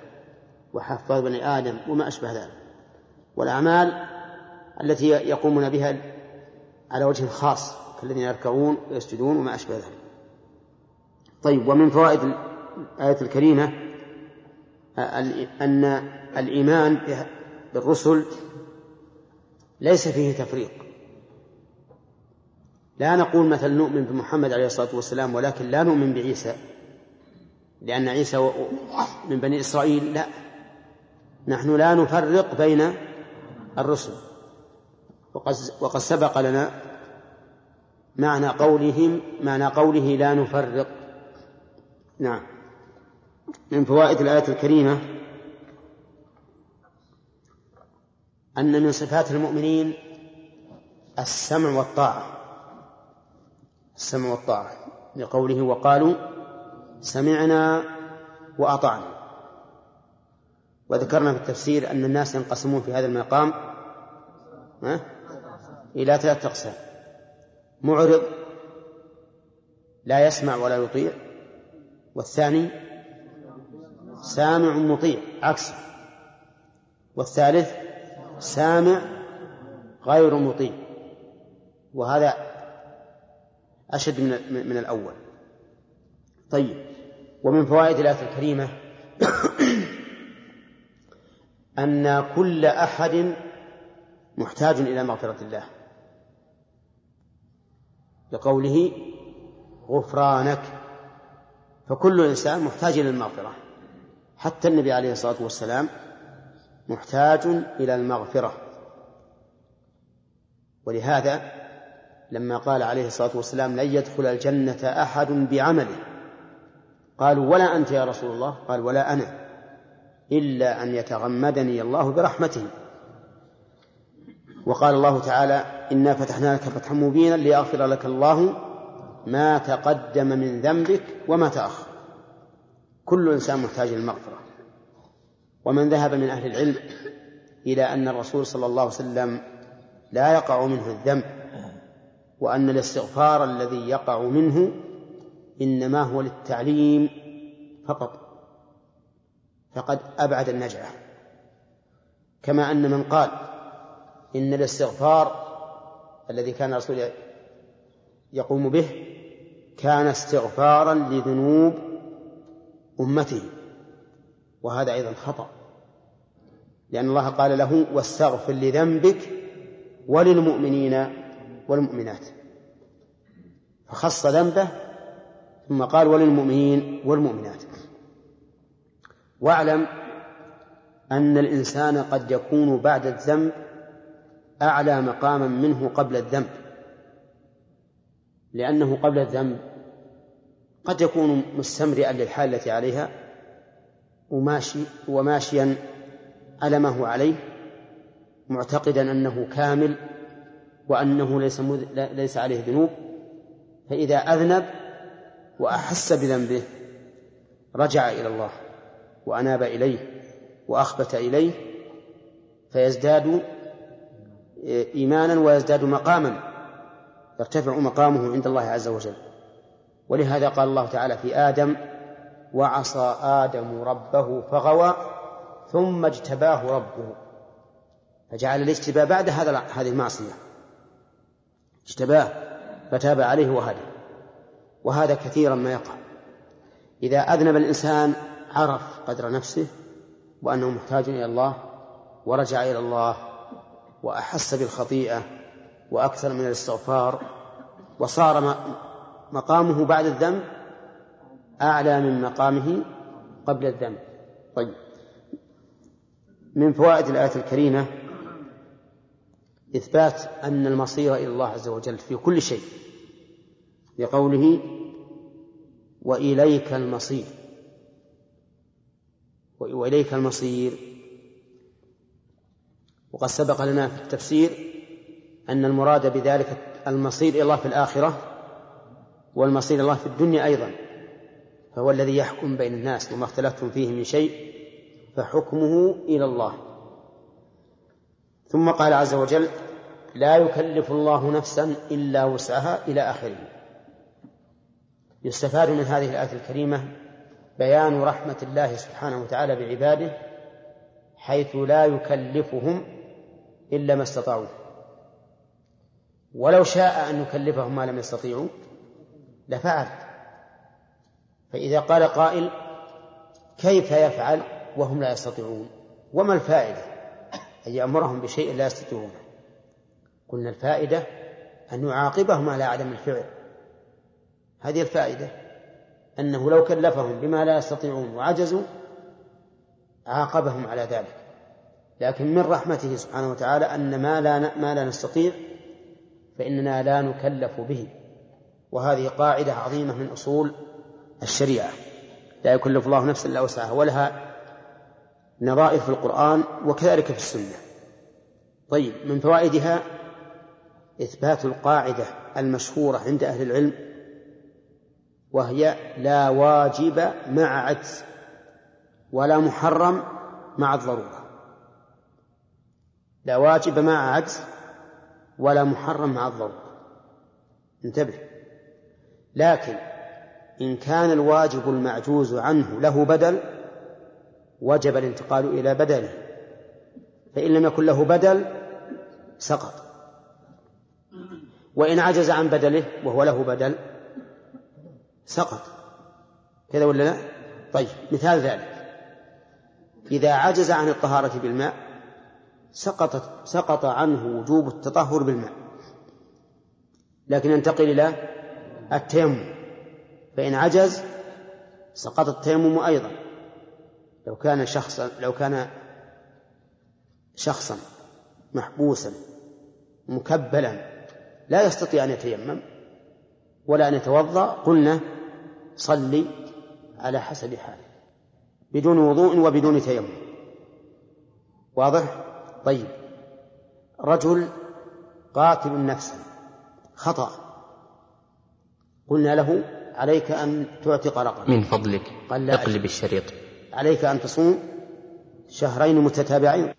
وحفاظ بني آدم وما أشبه ذلك. والأعمال التي يقومون بها على وجه خاص كالذين يركعون ويسجدون وما أشبه ذلك. طيب ومن فوائد الآية الكريمة أن الإيمان بالرسل ليس فيه تفريق. لا نقول مثلا نؤمن بمحمد عليه الصلاة والسلام ولكن لا نؤمن بعيسى لأن عيسى من بني إسرائيل لا. نحن لا نفرق بين الرسل. وقد, وقد سبق لنا معنى قولهم معنى قوله لا نفرق. نعم. من فوائد الآية الكريمة أن من صفات المؤمنين السمع والطاعة. السمع والطاعة. لقوله وقالوا سمعنا وأطعنا. وذكرنا في التفسير أن الناس ينقسمون في هذا المقام إلى ثلاثة أقسام. معرض لا يسمع ولا يطيع. والثاني سامع مطيع عكسه. والثالث سامع غير مطيع. وهذا أشد من من الأول. طيب ومن فوائد الآية الكريمة <coughs> أن كل أحد محتاج إلى مغفرة الله. لقوله غفرانك. فكل إنسان محتاج إلى المغفرة. حتى النبي عليه الصلاة والسلام محتاج إلى المغفرة. ولهذا لما قال عليه الصلاة والسلام لن يدخل الجنة أحد بعمله قالوا ولا أنت يا رسول الله؟ قال ولا أنا إلا أن يتغمدني الله برحمته. وقال الله تعالى إنا فتحنا لك فتحا مبينا ليغفر لك الله ما تقدم من ذنبك وما تأخر. كل إنسان محتاج للمغفرة ومن ذهب من أهل العلم إلى أن الرسول صلى الله عليه وسلم لا يقع منه الذنب وأن الاستغفار الذي يقع منه إنما هو للتعليم فقط فقد أبعد النجعة. كما أن من قال إن الاستغفار الذي كان الرسول يقوم به كان استغفارا لذنوب أمته وهذا أيضا خطأ. لأن الله قال له واستغفر لذنبك وللمؤمنين والمؤمنات. فخص ذنبه ثم قال وللمؤمنين والمؤمنات. واعلم أن الإنسان قد يكون بعد الذنب أعلى مقاما منه قبل الذنب. لأنه قبل الذنب قد يكون مستمرئا للحال التي عليها وماشي وماشيا هو عليه معتقدا أنه كامل وأنه ليس ليس عليه ذنوب فإذا أذنب وأحس بذنبه رجع إلى الله وأناب إليه وأخبت إليه فيزداد إيمانا ويزداد مقاما يرتفع مقامه عند الله عز وجل. ولهذا قال الله تعالى في آدم وعصى آدم ربه فغوى ثم اجتباه ربه. فجعل الاجتباء بعد هذا هذه المعصية. اجتباه فتاب عليه وهدى. وهذا كثيرا ما يقع. إذا أذنب الإنسان عرف قدر نفسه وأنه محتاج إلى الله ورجع إلى الله وأحس بالخطيئة وأكثر من الاستغفار وصار مقامه بعد الذنب أعلى من مقامه قبل الذنب. طيب. من فوائد الآية الكريمة إثبات أن المصير إلى الله عز وجل في كل شيء لقوله وإليك المصير. وإليك المصير. وقد سبق لنا في التفسير أن المراد بذلك المصير إلى الله في الآخرة والمصير إلى الله في الدنيا أيضا فهو الذي يحكم بين الناس وما اختلفتم فيه من شيء. فحكمه إلى الله. ثم قال عز وجل لا يكلف الله نفسا إلا وسعها إلى آخره. يستفاد من هذه الآية الكريمة بيان رحمة الله سبحانه وتعالى بعباده حيث لا يكلفهم إلا ما استطاعوا. ولو شاء أن يكلفهم ما لم يستطيعوا لفعل فإذا قال قائل كيف يفعل؟ وهم لا يستطيعون. وما الفائدة؟ أن يأمرهم بشيء لا يستطيعونه قلنا الفائدة أن يعاقبهم على عدم الفعل. هذه الفائدة أنه لو كلفهم بما لا يستطيعون وعجزوا عاقبهم على ذلك. لكن من رحمته سبحانه وتعالى أن ما لا ما لا نستطيع فإننا لا نكلف به. وهذه قاعدة عظيمة من أصول الشريعة. لا يكلف الله نفسا إلا وسعها ولها نظائر في القرآن وكذلك في السنة. طيب من فوائدها إثبات القاعدة المشهورة عند أهل العلم وهي لا واجب مع عجز ولا محرم مع الضرورة. لا واجب مع عجز ولا محرم مع الضرورة. انتبه. لكن إن كان الواجب المعجوز عنه له بدل وجب الانتقال إلى بدله فإن لم يكن له بدل سقط. وإن عجز عن بدله وهو له بدل سقط. كذا ولا لا؟ طيب مثال ذلك. إذا عجز عن الطهارة بالماء سقطت سقط عنه وجوب التطهر بالماء. لكن ينتقل إلى التيمم. فإن عجز سقط التيمم أيضا. لو كان شخصا لو كان شخصا محبوسا مكبلا لا يستطيع أن يتيمم ولا أن يتوضأ قلنا صلي على حسب حاله بدون وضوء وبدون تيمم. واضح؟ طيب. رجل قاتل نفسا خطأ. قلنا له عليك أن تعتق رقبة من فضلك قال لا اقلب الشريط. عليك أن تصوم شهرين متتابعين.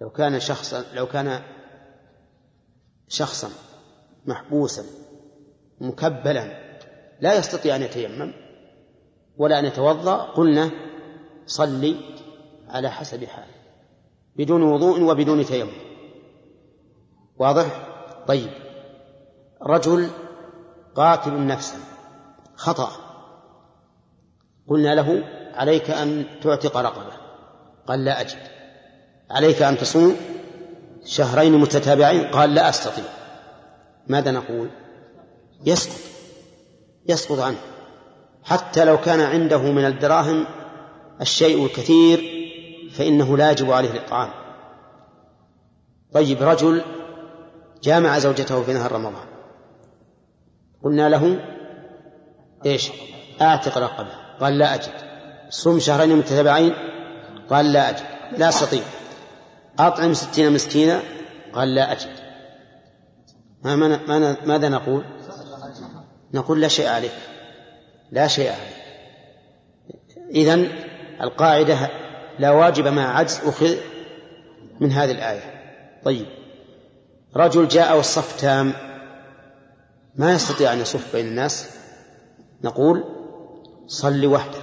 لو كان شخصا لو كان شخصا محبوسا مكبلا لا يستطيع أن يتيمم ولا أن يتوضأ قلنا صلي على حسب حاله بدون وضوء وبدون تيمم. واضح؟ طيب. رجل قاتل نفسا خطأ. قلنا له عليك أن تعتق رقبة. قال لا أجد. عليك أن تصوم شهرين متتابعين؟ قال لا أستطيع. ماذا نقول؟ يسقط. يسقط عنه. حتى لو كان عنده من الدراهم الشيء الكثير فإنه لا يجب عليه الإطعام. طيب رجل جامع زوجته في نهار رمضان. قلنا له إيش؟ أعتق رقبة. قال لا أجد. صم شهرين متتابعين؟ قال لا اجد لا أستطيع. أطعم ستين مسكينا؟ قال لا اجد ما ماذا نقول؟ نقول لا شيء عليك. لا شيء عليك. إذن القاعدة لا واجب مع عجز أخذ من هذه الآية. طيب. رجل جاء والصف تام. ما يستطيع أن يصف بين الناس؟ نقول صل وحدك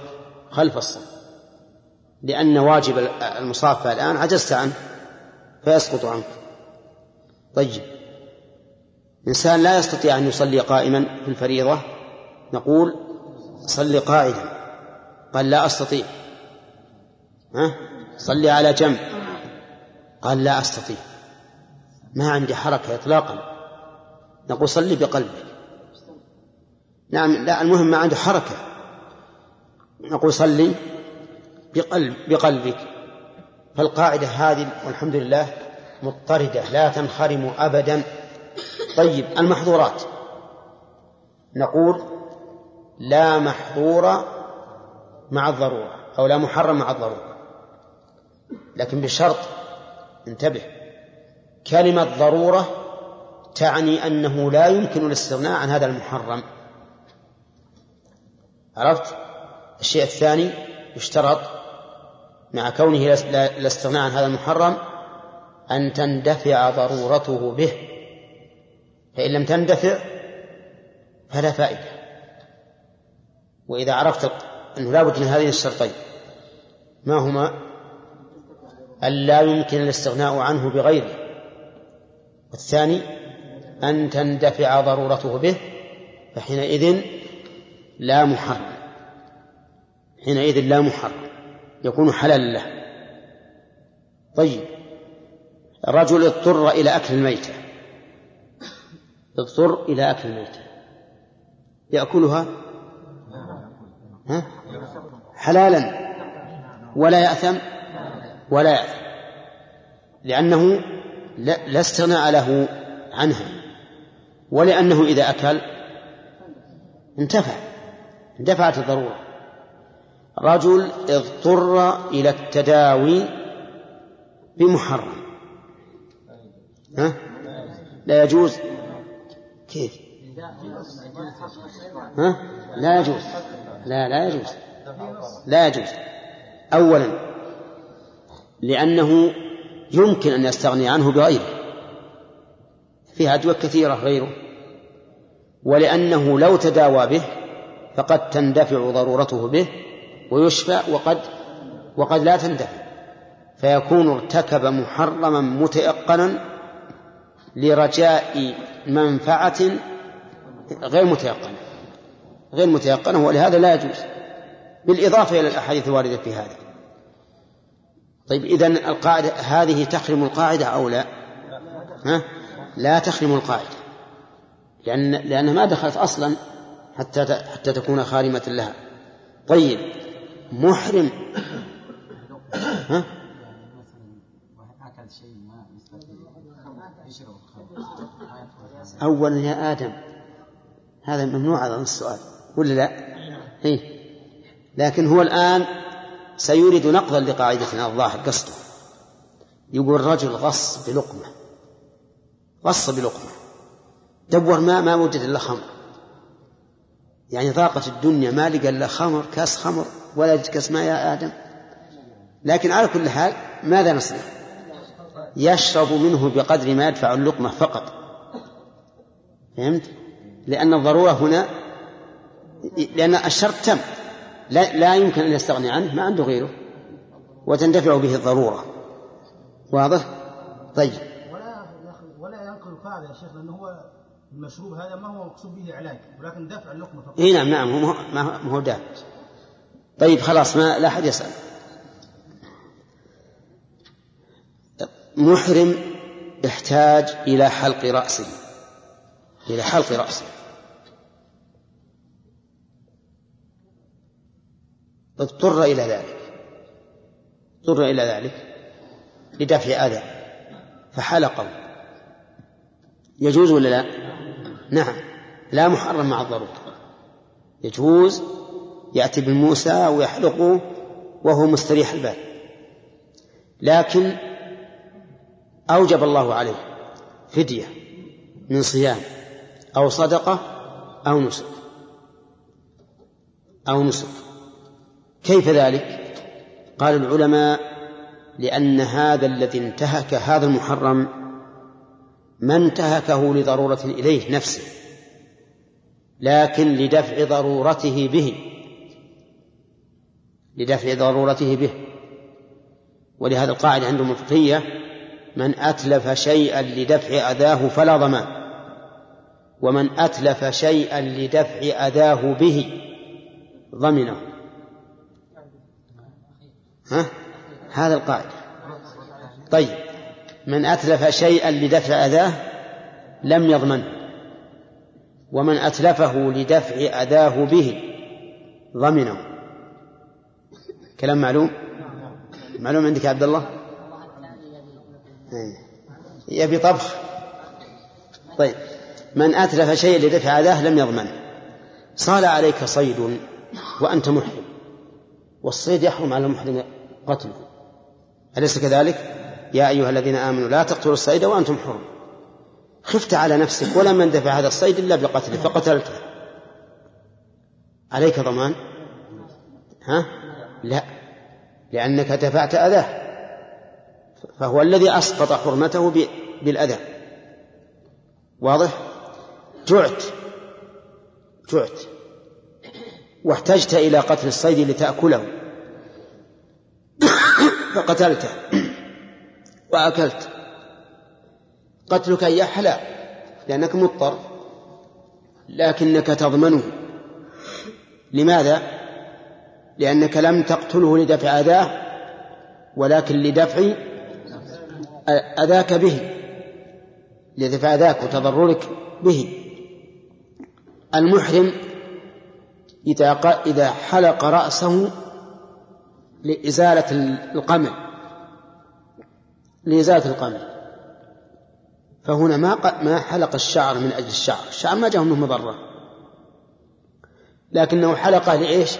خلف الصف. لأن واجب المصافة الآن عجزت عنه فيسقط عنك. طيب. إنسان لا يستطيع أن يصلي قائما في الفريضة. نقول صل قاعدا قال لا أستطيع. ها؟ صلي على جنب. قال لا أستطيع. ما عندي حركة إطلاقا. نقول صلي بقلبك. نعم لا المهم ما عنده حركة. نقول صلي بقلب بقلبك. فالقاعدة هذه والحمد لله مضطردة لا تنخرم أبدا. طيب المحظورات. نقول لا محظور مع الضرورة أو لا محرم مع الضرورة. لكن بشرط انتبه كلمة ضرورة تعني أنه لا يمكن الاستغناء عن هذا المحرم. عرفت؟ الشيء الثاني يشترط مع كونه الاستغناء عن هذا المحرم أن تندفع ضرورته به. فإن لم تندفع فلا فائدة. وإذا عرفت أنه لا بد من هذين الشرطين ما هما؟ أن لا يمكن الاستغناء عنه بغيره. والثاني أن تندفع ضرورته به فحينئذ لا محرم. حينئذ لا محرم يكون حلالا له. طيب رجل اضطر إلى أكل الميتة. اضطر إلى أكل الميتة. يأكلها؟ ها؟ حلالا. ولا يأثم؟ ولا يأثم. لأنه لا استغناء له عنها. ولأنه إذا أكل انتفع. اندفعت الضرورة. رجل اضطر إلى التداوي بمحرم. ها؟ لا يجوز. كيف؟ ها؟ لا يجوز. لا لا يجوز. لا يجوز. أولا لأنه يمكن أن يستغني عنه بغيره. فيها أدوية كثيرة غيره. ولأنه لو تداوى به فقد تندفع ضرورته به. ويشفى وقد وقد لا تندفع. فيكون ارتكب محرما متيقنا لرجاء منفعة غير متيقنة غير متيقنة ولهذا لا يجوز. بالإضافة إلى الأحاديث الواردة في هذا. طيب إذا القاعدة هذه تخرم القاعدة أو لا؟ ها؟ لا تخرم القاعدة. لأن لأنها ما دخلت أصلا حتى حتى تكون خارمة لها. طيب محرم. <coughs> ها؟ أولا يا آدم. هذا ممنوع هذا السؤال. ولا لا؟ إيه؟ لكن هو الآن سيريد نقضا لقاعدتنا الظاهر قصده. يقول رجل غص بلقمة. غص بلقمة. دور ما ما وجد إلا خمر. يعني ضاقت الدنيا ما لقى إلا خمر كاس خمر. ولا كاس ماء يا آدم. لكن على كل حال ماذا نصنع؟ يشرب منه بقدر ما يدفع اللقمة فقط. فهمت؟ لأن الضرورة هنا لأن الشرط تم. لا, لا يمكن أن يستغني عنه ما عنده غيره. وتندفع به الضرورة. واضح؟ طيب. ولا ولا ينقل يا شيخ لأنه هو المشروب هذا ما هو مقصود به علاج ولكن دفع اللقمة فقط. إي نعم نعم هو ما هو دافع طيب خلاص ما لا أحد يسأل. محرم يحتاج إلى حلق رأسه. إلى حلق رأسه. اضطر إلى ذلك. اضطر إلى ذلك لدفع أذى. فحلقه. يجوز ولا لا؟ نعم. لا محرم مع الضرورة. يجوز يأتي بالموسى ويحلقه وهو مستريح البال. لكن أوجب الله عليه فدية من صيام أو صدقة أو نسك. أو نسك. كيف ذلك؟ قال العلماء لأن هذا الذي انتهك هذا المحرم ما انتهكه لضرورة إليه نفسه لكن لدفع ضرورته به. لدفع ضرورته به. ولهذا القاعدة عندهم الفقهية من أتلف شيئا لدفع أذاه فلا ضمان. ومن أتلف شيئا لدفع أذاه به ضمنه. ها؟ هذا القاعدة. طيب. من أتلف شيئا لدفع أذاه لم يضمنه. ومن أتلفه لدفع أذاه به ضمنه. كلام معلوم؟ معلوم عندك يا عبد الله يبي طبخ. طيب. من أتلف شيئا لدفع أذاه لم يضمنه صال عليك صيد وأنت محرم. والصيد يحرم على المحرم قتله. أليس كذلك؟ يا أيها الذين آمنوا لا تقتلوا الصيد وأنتم حرم. خفت على نفسك ولم يندفع هذا الصيد إلا بقتله فقتلته. عليك ضمان؟ ها؟ لا. لأنك دفعت أذاه. فهو الذي أسقط حرمته بالأذى. واضح؟ جعت. جعت. واحتجت إلى قتل الصيد لتأكله. <coughs> فقتلته. وأكلت. قتلك يحلى لأنك مضطر. لكنك تضمنه. لماذا؟ لأنك لم تقتله لدفع أذاه ولكن لدفع أذاك به لدفع أذاك وتضررك به. المحرم إذا إذا حلق رأسه لإزالة القمل لإزالة القمل فهنا ما ما حلق الشعر من أجل الشعر الشعر ما جاء منه مضرة. لكنه حلقه لإيش؟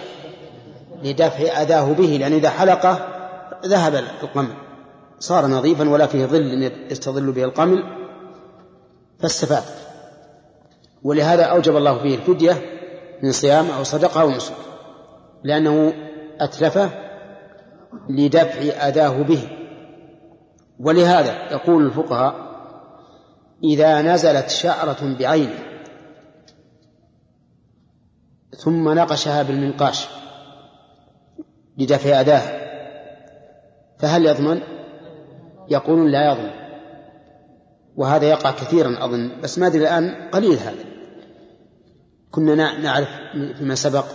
لدفع أذاه به لأن إذا حلقه ذهب القمل. صار نظيفا ولا فيه ظل يستظل به القمل فاستفاد. ولهذا أوجب الله فيه الفدية من صيام أو صدقة أو نسك لأنه أتلفه لدفع أذاه به. ولهذا يقول الفقهاء إذا نزلت شعرة بعينه ثم نقشها بالمنقاش لدفع أذاه فهل يضمن؟ يقولون لا يضمن. وهذا يقع كثيرا أظن بس ما أدري الآن قليل هذا. كنا نعرف فيما سبق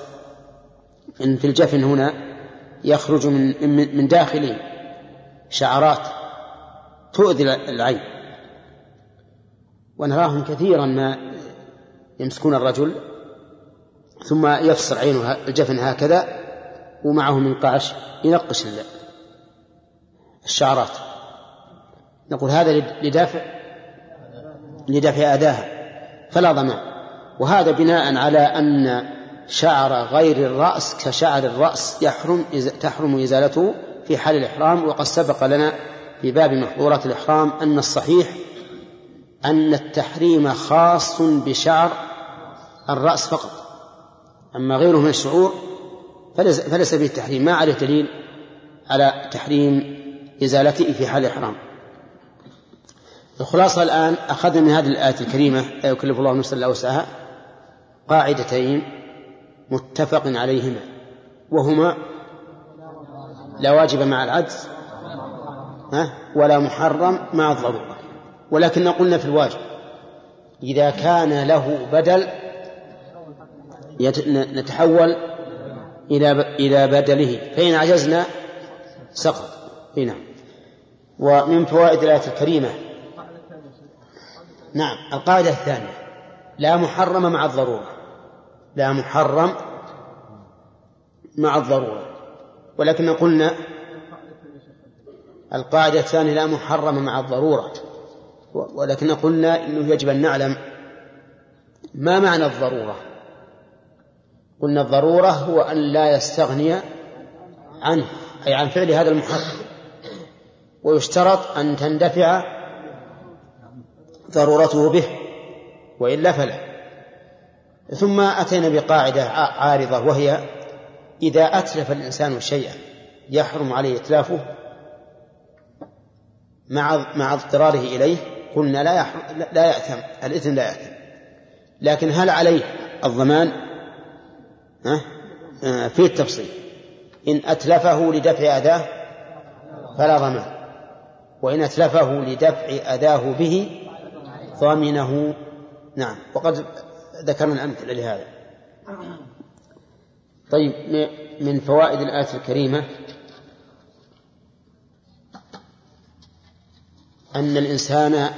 أن في الجفن هنا يخرج من من داخله شعرات تؤذي العين. ونراهم كثيرا ما يمسكون الرجل ثم يفصل عينه الجفن هكذا. ومعه منقاش ينقش الشعرات. نقول هذا لدافع لدفع أداها فلا ضمان. وهذا بناء على أن شعر غير الرأس كشعر الرأس يحرم تحرم إزالته في حال الإحرام وقد سبق لنا في باب محظورات الإحرام أن الصحيح أن التحريم خاص بشعر الرأس فقط. أما غيره من الشعور فليس به التحريم ما عليه دليل على تحريم إزالته في حال الإحرام الخلاصة الآن أخذنا من هذه الآية الكريمة لا يكلف الله نفسا إلا وسعها قاعدتين متفق عليهما وهما لا واجب مع العجز ولا محرم مع الضرورة. ولكن قلنا في الواجب إذا كان له بدل نتحول إلى إلى بدله. فإن عجزنا سقط. نعم. ومن فوائد الآية الكريمة. نعم. القاعدة الثانية. لا محرم مع الضرورة. لا محرم مع الضرورة. ولكن قلنا القاعدة الثانية لا محرم مع الضرورة. ولكن قلنا إنه يجب أن نعلم ما معنى الضرورة. قلنا الضرورة هو أن لا يستغني عنه أي عن فعل هذا المحرم ويشترط أن تندفع ضرورته به وإلا فلا. ثم أتينا بقاعدة عارضة وهي إذا أتلف الإنسان شيئا يحرم عليه إتلافه مع مع اضطراره إليه قلنا لا يحرم لا يأثم الإثم لا يأثم. لكن هل عليه الضمان؟ آه، في التفصيل. إن أتلفه لدفع أذاه فلا ضمان. وإن أتلفه لدفع أذاه به ضمنه. نعم. وقد ذكرنا الأمثلة لهذا. طيب من فوائد الآية الكريمة أن الإنسان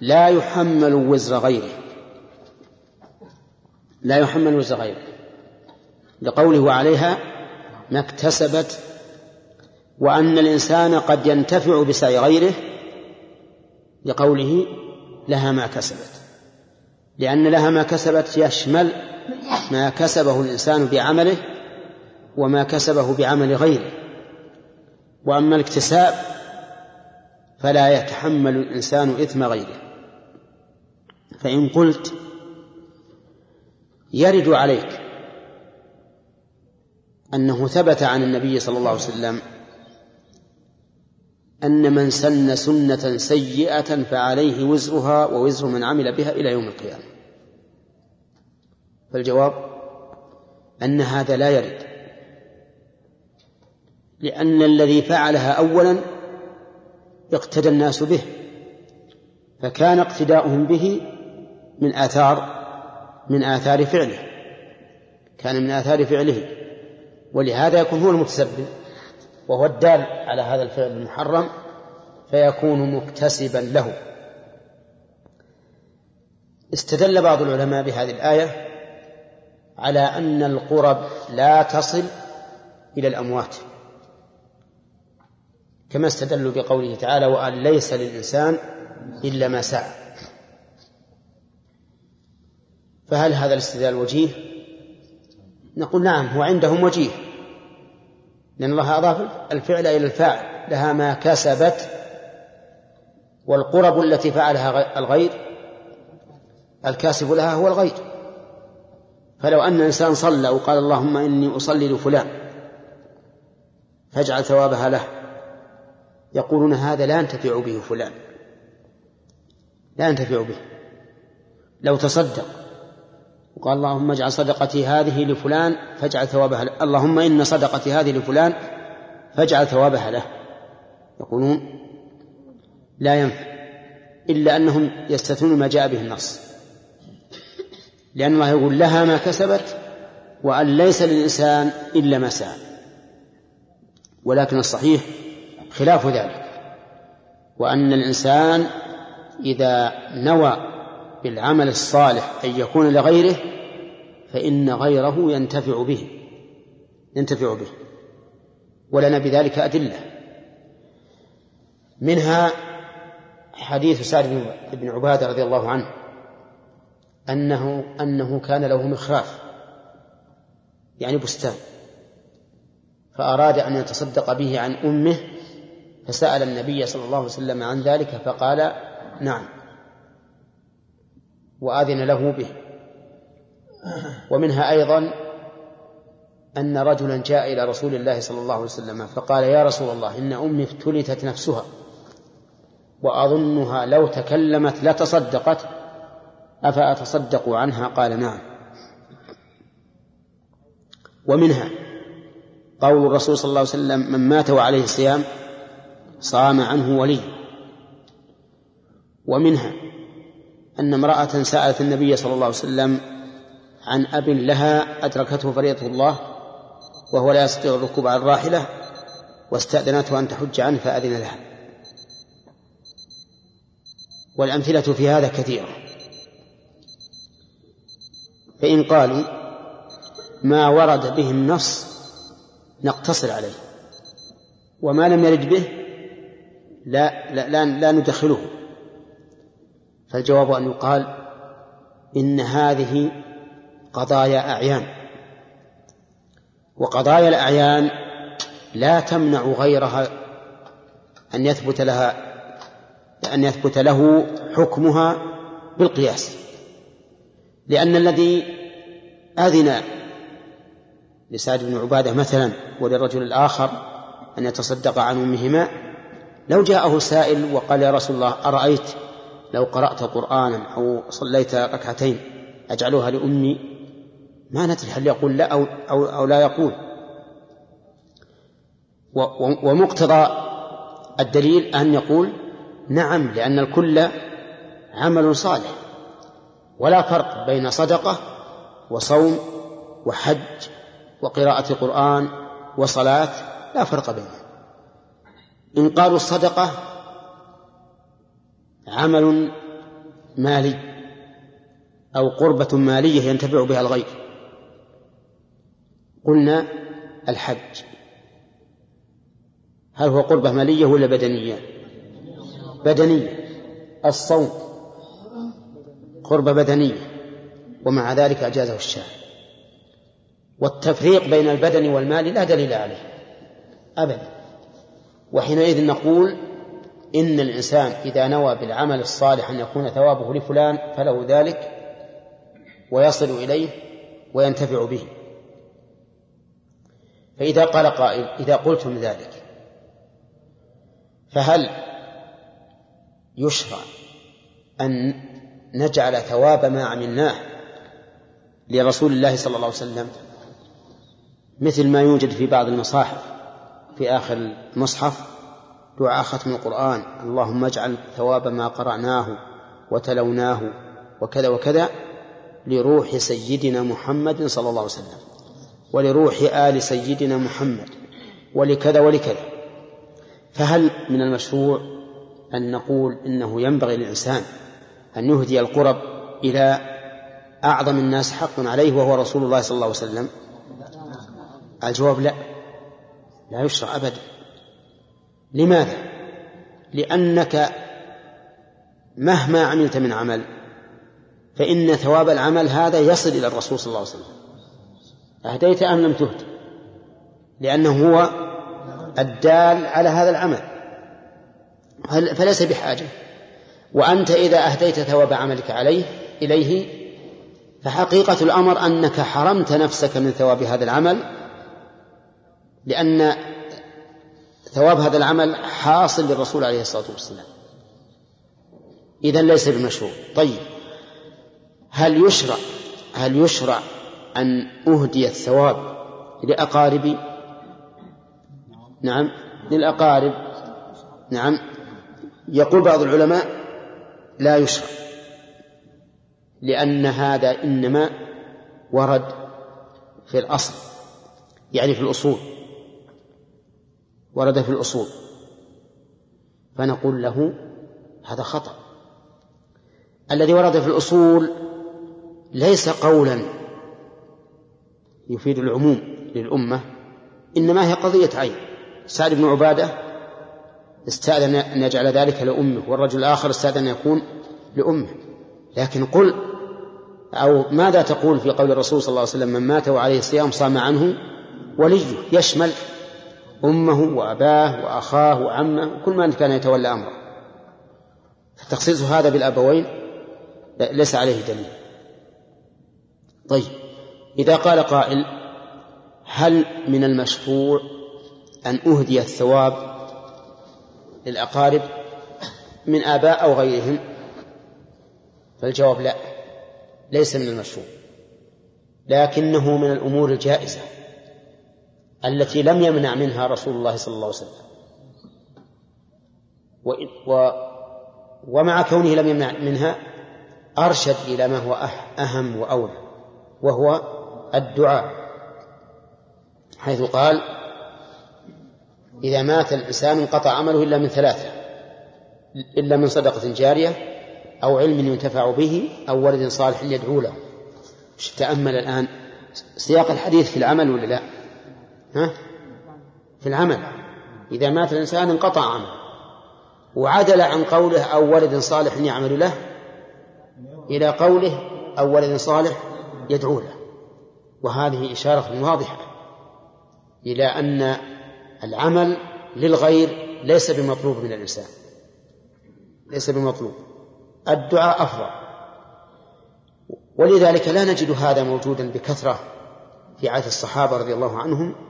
لا يحمل وزر غيره. لا يحمل وزر غيره. لقوله عليها ما اكتسبت وأن الإنسان قد ينتفع بسعي غيره لقوله لها ما كسبت. لأن لها ما كسبت يشمل ما كسبه الإنسان بعمله وما كسبه بعمل غيره. وأما الاكتساب فلا يتحمل الإنسان إثم غيره. فإن قلت يرد عليك أنه ثبت عن النبي صلى الله عليه وسلم أن من سن سنة سيئة فعليه وزرها ووزر من عمل بها إلى يوم القيامة. فالجواب أن هذا لا يرد. لأن الذي فعلها أولا اقتدى الناس به فكان اقتداؤهم به من آثار من آثار فعله. كان من آثار فعله. ولهذا يكون هو المتسبب وهو الدال على هذا الفعل المحرم فيكون مكتسبا له استدل بعض العلماء بهذه الآية على أن القرب لا تصل إلى الأموات كما استدلوا بقوله تعالى وأن ليس للإنسان إلا ما سعى فهل هذا الاستدلال وجيه؟ نقول نعم هو عندهم وجيه. لأن الله أضاف الفعل إلى الفاعل لها ما كسبت والقرب التي فعلها الغير الكاسب لها هو الغير. فلو أن إنسان صلى وقال اللهم إني أصلي لفلان فاجعل ثوابها له. يقولون هذا لا ينتفع به فلان. لا ينتفع به. لو تصدق وقال اللهم اجعل صدقتي هذه لفلان فاجعل ثوابها له. اللهم إن صدقتي هذه لفلان فاجعل ثوابها له. يقولون لا ينفع إلا أنهم يستثنون ما جاء به النص. لأن الله يقول لها ما كسبت وأن ليس للإنسان إلا ما سعى ولكن الصحيح خلاف ذلك. وأن الإنسان إذا نوى بالعمل الصالح أن يكون لغيره فإن غيره ينتفع به ينتفع به. ولنا بذلك أدلة. منها حديث سعد بن عبادة رضي الله عنه أنه أنه كان له مخراف يعني بستان فأراد أن يتصدق به عن أمه فسأل النبي صلى الله عليه وسلم عن ذلك فقال نعم. وآذن له به. ومنها أيضا أن رجلا جاء إلى رسول الله صلى الله عليه وسلم فقال يا رسول الله إن أمي افتلتت نفسها وأظنها لو تكلمت لتصدقت أفأتصدق عنها قال نعم. ومنها قول الرسول صلى الله عليه وسلم من مات وعليه صيام صام عنه ولي. ومنها أن امرأة سألت النبي صلى الله عليه وسلم عن أب لها أدركته فريضة الله وهو لا يستطيع الركوب على الراحلة واستأذنته أن تحج عنه فأذن لها. والأمثلة في هذا كثيرة. فإن قالوا ما ورد به النص نقتصر عليه. وما لم يرد به لا لا, لا, لا ندخله. فالجواب أن يقال إن هذه قضايا أعيان. وقضايا الأعيان لا تمنع غيرها أن يثبت لها أن يثبت له حكمها بالقياس. لأن الذي أذن لسعد بن عبادة مثلا وللرجل الآخر أن يتصدق عن أمهما لو جاءه سائل وقال يا رسول الله أرأيت لو قرأت قرآنا أو صليت ركعتين أجعلها لأمي ما ندري هل يقول لا أو, أو, أو لا يقول. ومقتضى الدليل أن يقول نعم لأن الكل عمل صالح. ولا فرق بين صدقة وصوم وحج وقراءة قرآن وصلاة لا فرق بينهم إن قالوا الصدقة عمل مالي أو قربة مالية ينتفع بها الغير. قلنا الحج. هل هو قربة مالية ولا بدنية؟ بدنية. الصوم قربة بدنية ومع ذلك أجازه الشارع والتفريق بين البدن والمال لا دليل عليه أبدا. وحينئذ نقول إن الإنسان إذا نوى بالعمل الصالح أن يكون ثوابه لفلان فله ذلك ويصل إليه وينتفع به. فإذا قال قائل إذا قلتم ذلك فهل يشرع أن نجعل ثواب ما عملناه لرسول الله صلى الله عليه وسلم مثل ما يوجد في بعض المصاحف في آخر المصحف؟ دعاء ختم القرآن. اللهم اجعل ثواب ما قرأناه وتلوناه وكذا وكذا لروح سيدنا محمد صلى الله عليه وسلم ولروح آل سيدنا محمد ولكذا ولكذا. فهل من المشروع أن نقول إنه ينبغي للإنسان أن يهدي القرب إلى أعظم الناس حق عليه وهو رسول الله صلى الله عليه وسلم؟ الجواب لا. لا يشرع أبدا. لماذا؟ لأنك مهما عملت من عمل فإن ثواب العمل هذا يصل إلى الرسول صلى الله عليه وسلم. أهديت أم لم تهد؟ لأنه هو الدال على هذا العمل. فليس بحاجة. وأنت إذا أهديت ثواب عملك عليه إليه فحقيقة الأمر أنك حرمت نفسك من ثواب هذا العمل لأن ثواب هذا العمل حاصل للرسول عليه الصلاة والسلام. إذا ليس بمشروع. طيب هل يشرع هل يشرع أن أهدي الثواب لأقاربي نعم للأقارب. نعم. يقول بعض العلماء لا يشرع لأن هذا إنما ورد في الأصل يعني في الأصول. ورد في الأصول. فنقول له هذا خطأ. الذي ورد في الأصول ليس قولا يفيد العموم للأمة إنما هي قضية عين. سعد بن عبادة استأذن أن يجعل ذلك لأمه والرجل الآخر استأذن أن يكون لأمه. لكن قل أو ماذا تقول في قول الرسول صلى الله عليه وسلم من مات وعليه الصيام صام عنه وليه يشمل أمه وأباه وأخاه وعمه وكل من كان يتولى أمره. فتخصيص هذا بالأبوين ليس عليه دليل. طيب إذا قال قائل هل من المشروع أن أهدي الثواب للأقارب من آباء أو غيرهم؟ فالجواب لا ليس من المشروع لكنه من الأمور الجائزة. التي لم يمنع منها رسول الله صلى الله عليه وسلم. و ومع كونه لم يمنع منها أرشد إلى ما هو أهم وأولى وهو الدعاء. حيث قال إذا مات الإنسان انقطع عمله إلا من ثلاثة إلا من صدقة جارية أو علم ينتفع به أو ولد صالح يدعو له. تأمل الآن سياق الحديث في العمل ولا لا؟ ها؟ في العمل. إذا مات الإنسان انقطع عمله. وعدل عن قوله أو ولد صالح يعمل له إلى قوله أو ولد صالح يدعو له. وهذه إشارة واضحة إلى أن العمل للغير ليس بمطلوب من الإنسان. ليس بمطلوب. الدعاء أفضل. ولذلك لا نجد هذا موجودا بكثرة في عهد الصحابة رضي الله عنهم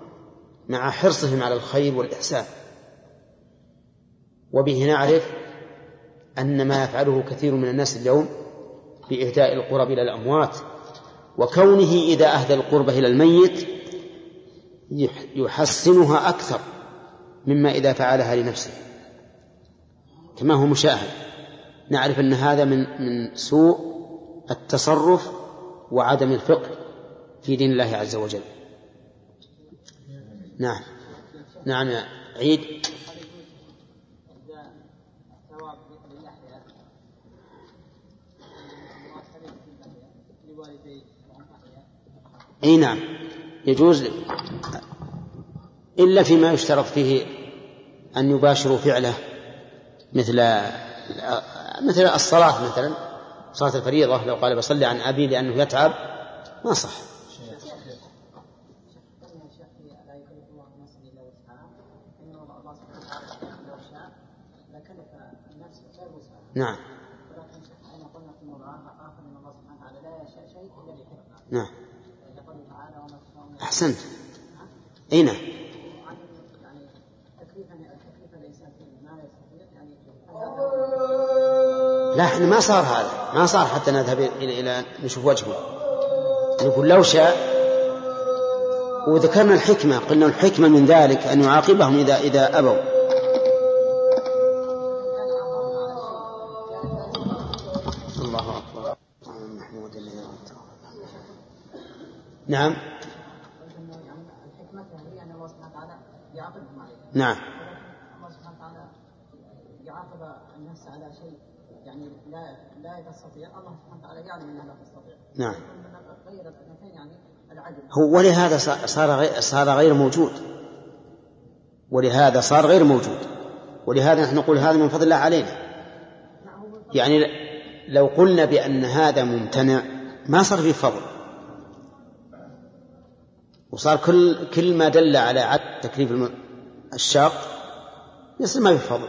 مع حرصهم على الخير والإحسان. وبه نعرف أن ما يفعله كثير من الناس اليوم بإهداء القرب إلى الأموات وكونه إذا أهدى القربة إلى الميت يحسنها أكثر مما إذا فعلها لنفسه. كما هو مشاهد نعرف أن هذا من من سوء التصرف وعدم الفقه في دين الله عز وجل. نعم. نعم عيد. إي نعم. يجوز إلا فيما يشترط فيه أن يباشروا فعله مثل مثل الصلاة مثلا صلاة الفريضة لو قال بصلي عن أبي لأنه يتعب ما صح. نعم. نعم. أحسنت. أي نعم. لا إحنا ما صار هذا. ما صار حتى نذهب إلى إلى نشوف وجهه. نقول لو شاء وذكرنا الحكمة قلنا الحكمة من ذلك أن يعاقبهم إذا إذا أبوا. نعم. نعم. الله سبحانه وتعالى يعاقب الناس على شيء يعني لا لا تستطيع الله سبحانه وتعالى يعلم انها لا تستطيع نعم. هو ولهذا صار صار غير موجود. ولهذا صار غير موجود. ولهذا نحن نقول هذا من فضل الله علينا. يعني لو قلنا بأن هذا ممتنع ما صار فيه فضل. وصار كل كل ما دل على عدم تكليف الشاق يصير ما فيه فضل.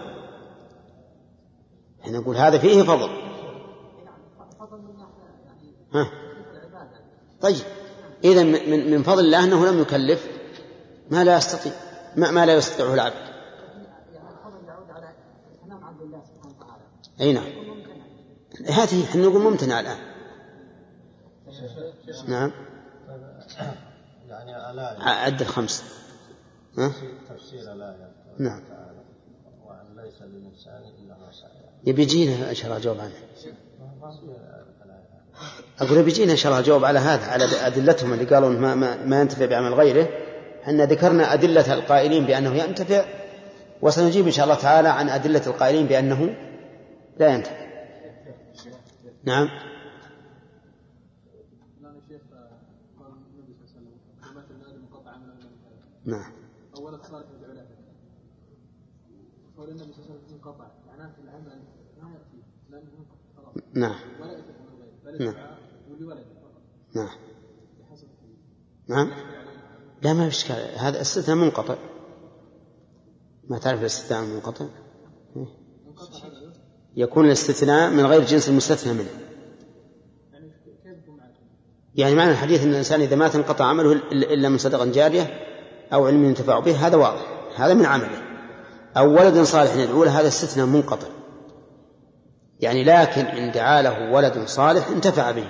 إحنا نقول هذا فيه فضل. ها؟ طيب. إذا من من فضل الله أنه لم يكلف ما لا يستطيع ما, ما لا يستطيعه العبد. أي نعم. هذه إحنا نقول ممتنع الآن. نعم. يعني الآية عد الخمس. ها؟ تفسير الآية نعم. وأن ليس للإنسان إلا ما سعى يبي يجينا إن شاء الله جواب عنه أقول بيجينا إن شاء الله جواب على هذا على أدلتهم اللي قالوا ما, ما, ما ينتفع بعمل غيره. إحنا ذكرنا أدلة القائلين بأنه ينتفع وسنجيب إن شاء الله تعالى عن أدلة القائلين بأنه لا ينتفع. نعم. نعم. أولا صالح العلا قول النبي صلى الله عليه وسلم انقطع معناه العمل ما يكفي لأنه خلاص. نعم. ولا يتفق بل نعم. ولولد نعم. نعم. لا ما في إشكال. هذا استثناء منقطع. ما تعرف الاستثناء المنقطع؟ إيه. يكون الاستثناء من غير جنس المستثنى منه. يعني معنى الحديث أن الإنسان إذا مات انقطع عمله إلا من صدقة جارية؟ أو علم ينتفع به هذا واضح هذا من عمله. أو ولد صالح يدعو له هذا استثناء منقطع. يعني لكن إن دعا له ولد صالح انتفع به.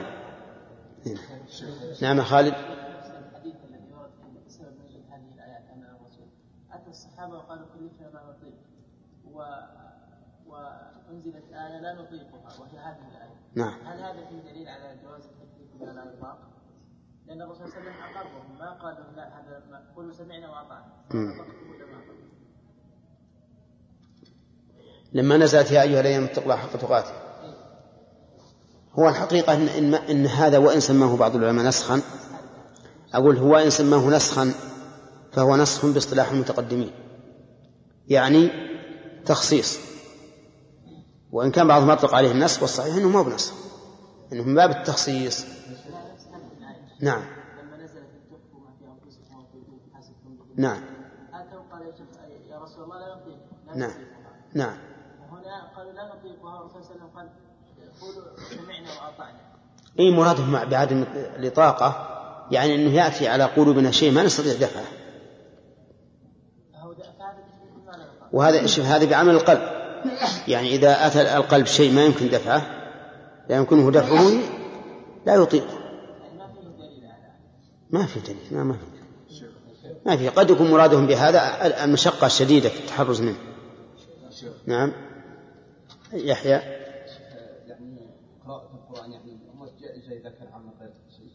نعم خالد. الصحابه وقالوا ما نطيق وانزلت إيه لا نطيقها وهي نعم. هل هذا فيه دليل على جواز التكليف بما لا يطاق؟ لأن الرسول صلى الله عليه وسلم اقرهم ما قال لهم لا هذا قولوا سمعنا وأطعنا. لما نزلت يا أيها الذين اتقوا الله حق تقاته. هو الحقيقة إن, إن, إن هذا وإن سماه بعض العلماء نسخا. أقول هو إن سماه نسخا فهو نسخ باصطلاح المتقدمين. يعني تخصيص. وإن كان بعضهم أطلق عليه النسخ والصحيح أنه ما هو بنسخ. أنه من باب التخصيص. نعم. نعم. قال يا رسول الله لا نطيق نعم. نعم. وهنا قالوا لا نطيق وهو الرسول صلى الله عليه وسلم قال قولوا سمعنا وأطعنا. اي مرادهم بعدم الإطاقة يعني إنه يأتي على قلوبنا شيء ما نستطيع دفعه. وهذا شوف هذا بعمل القلب. يعني إذا أتى القلب شيء ما يمكن دفعه لا يمكنه دفعه لا يطيق. ما في دليل ما ما في ما في. قد يكون مرادهم بهذا المشقة الشديدة في التحرز منه. نعم. يحيى. يعني قراءة القرآن يعني جائزة إذا كان عام غير تخصيص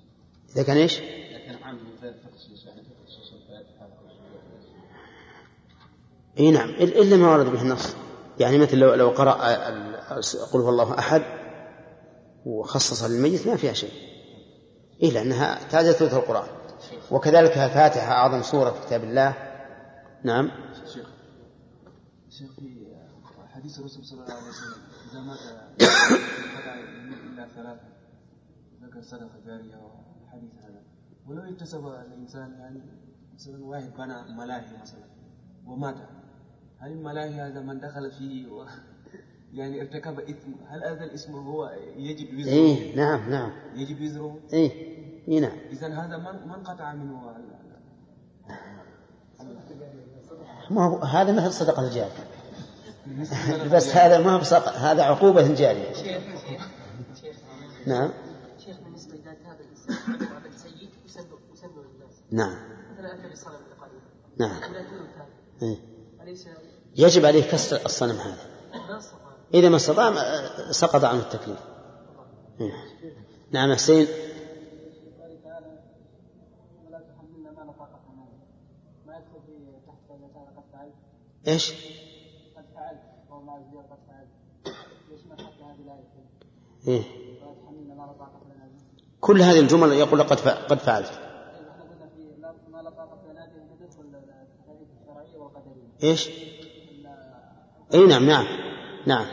إذا كان إيش؟ إذا كان عام غير تخصيص يعني تخصيص الفاتحة إي نعم. إلا ما ورد به النص. يعني مثل لو لو قرأ قل هو الله أحد وخصص للميت ما فيها شيء. إيه لأنها تاج ثلث القرآن. وكذلك الفاتحة أعظم سورة في كتاب الله. نعم. شيخ شيخ في حديث الرسول صلى الله عليه وسلم إذا مات إلا ثلاثة ذكر صدقة جارية والحديث هذا. ولو اكتسب الإنسان يعني مثلا واحد بنى ملاهي مثلا ومات هل الملاهي هذا من دخل فيه و... <laughs> يعني ارتكب إثم؟ هل هذا الاسم هو يجب وزره؟ إيه نعم نعم. يجب وزره؟ إيه. نعم. إذا هذا من من قطع منه؟ ما هو هذا مثل صدقة الجارية بس هذا ما هو بصدقة هذا عقوبة جارية. نعم. شيخ بالنسبة إذا تاب الإنسان عمل سيء يسبب الناس. نعم. مثلا أتى بصلاة نعم. إيه يجب عليه كسر الصنم هذا. إذا ما استطاع سقط عنه التكليف. نعم حسين. إيش؟ قد فعلت قد فعلت إيه؟ ويتحملنا ما به كل هذه الجمل يقول قد قد فعلت إيش؟ إي نعم نعم نعم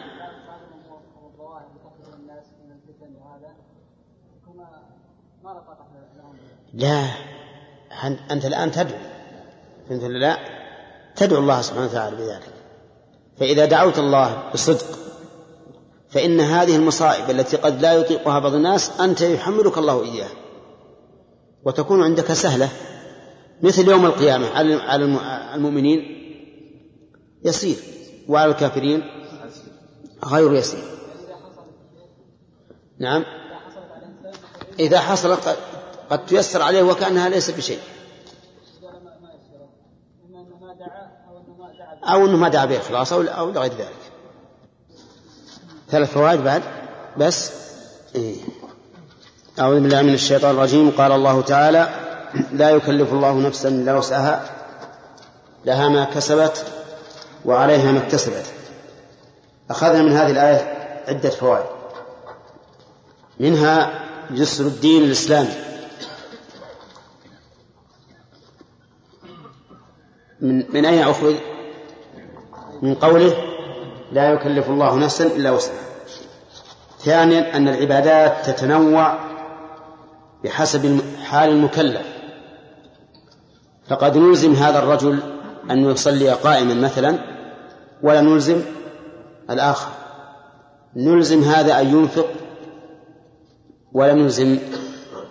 لا أنت الآن تدعو فهمت لا؟ تدعو الله سبحانه وتعالى بذلك. فإذا دعوت الله بصدق فإن هذه المصائب التي قد لا يطيقها بعض الناس أنت يحملك الله إياها وتكون عندك سهلة. مثل يوم القيامة على على الم- المؤمنين يسير وعلى الكافرين غير يسير. نعم. إذا حصل قد تيسر عليه وكأنها ليس بشيء إما أنه ما دعا أو أنه ما دعا أو أنه ما دعا بإخلاص أو أو لغير ذلك. ثلاث فوائد بعد. بس. إيه. أعوذ بالله من الشيطان الرجيم. قال الله تعالى لا يكلف الله نفسا إلا وسعها. لها ما كسبت وعليها ما اكتسبت. أخذنا من هذه الآية عدة فوائد. منها جسر الدين الإسلامي من من أين أخذ؟ من قوله لا يكلف الله نفسا إلا وسعها. ثانيا أن العبادات تتنوع بحسب حال المكلف. فقد نلزم هذا الرجل أن يصلي قائما مثلا ولا نلزم الآخر. نلزم هذا أن ينفق ولا نلزم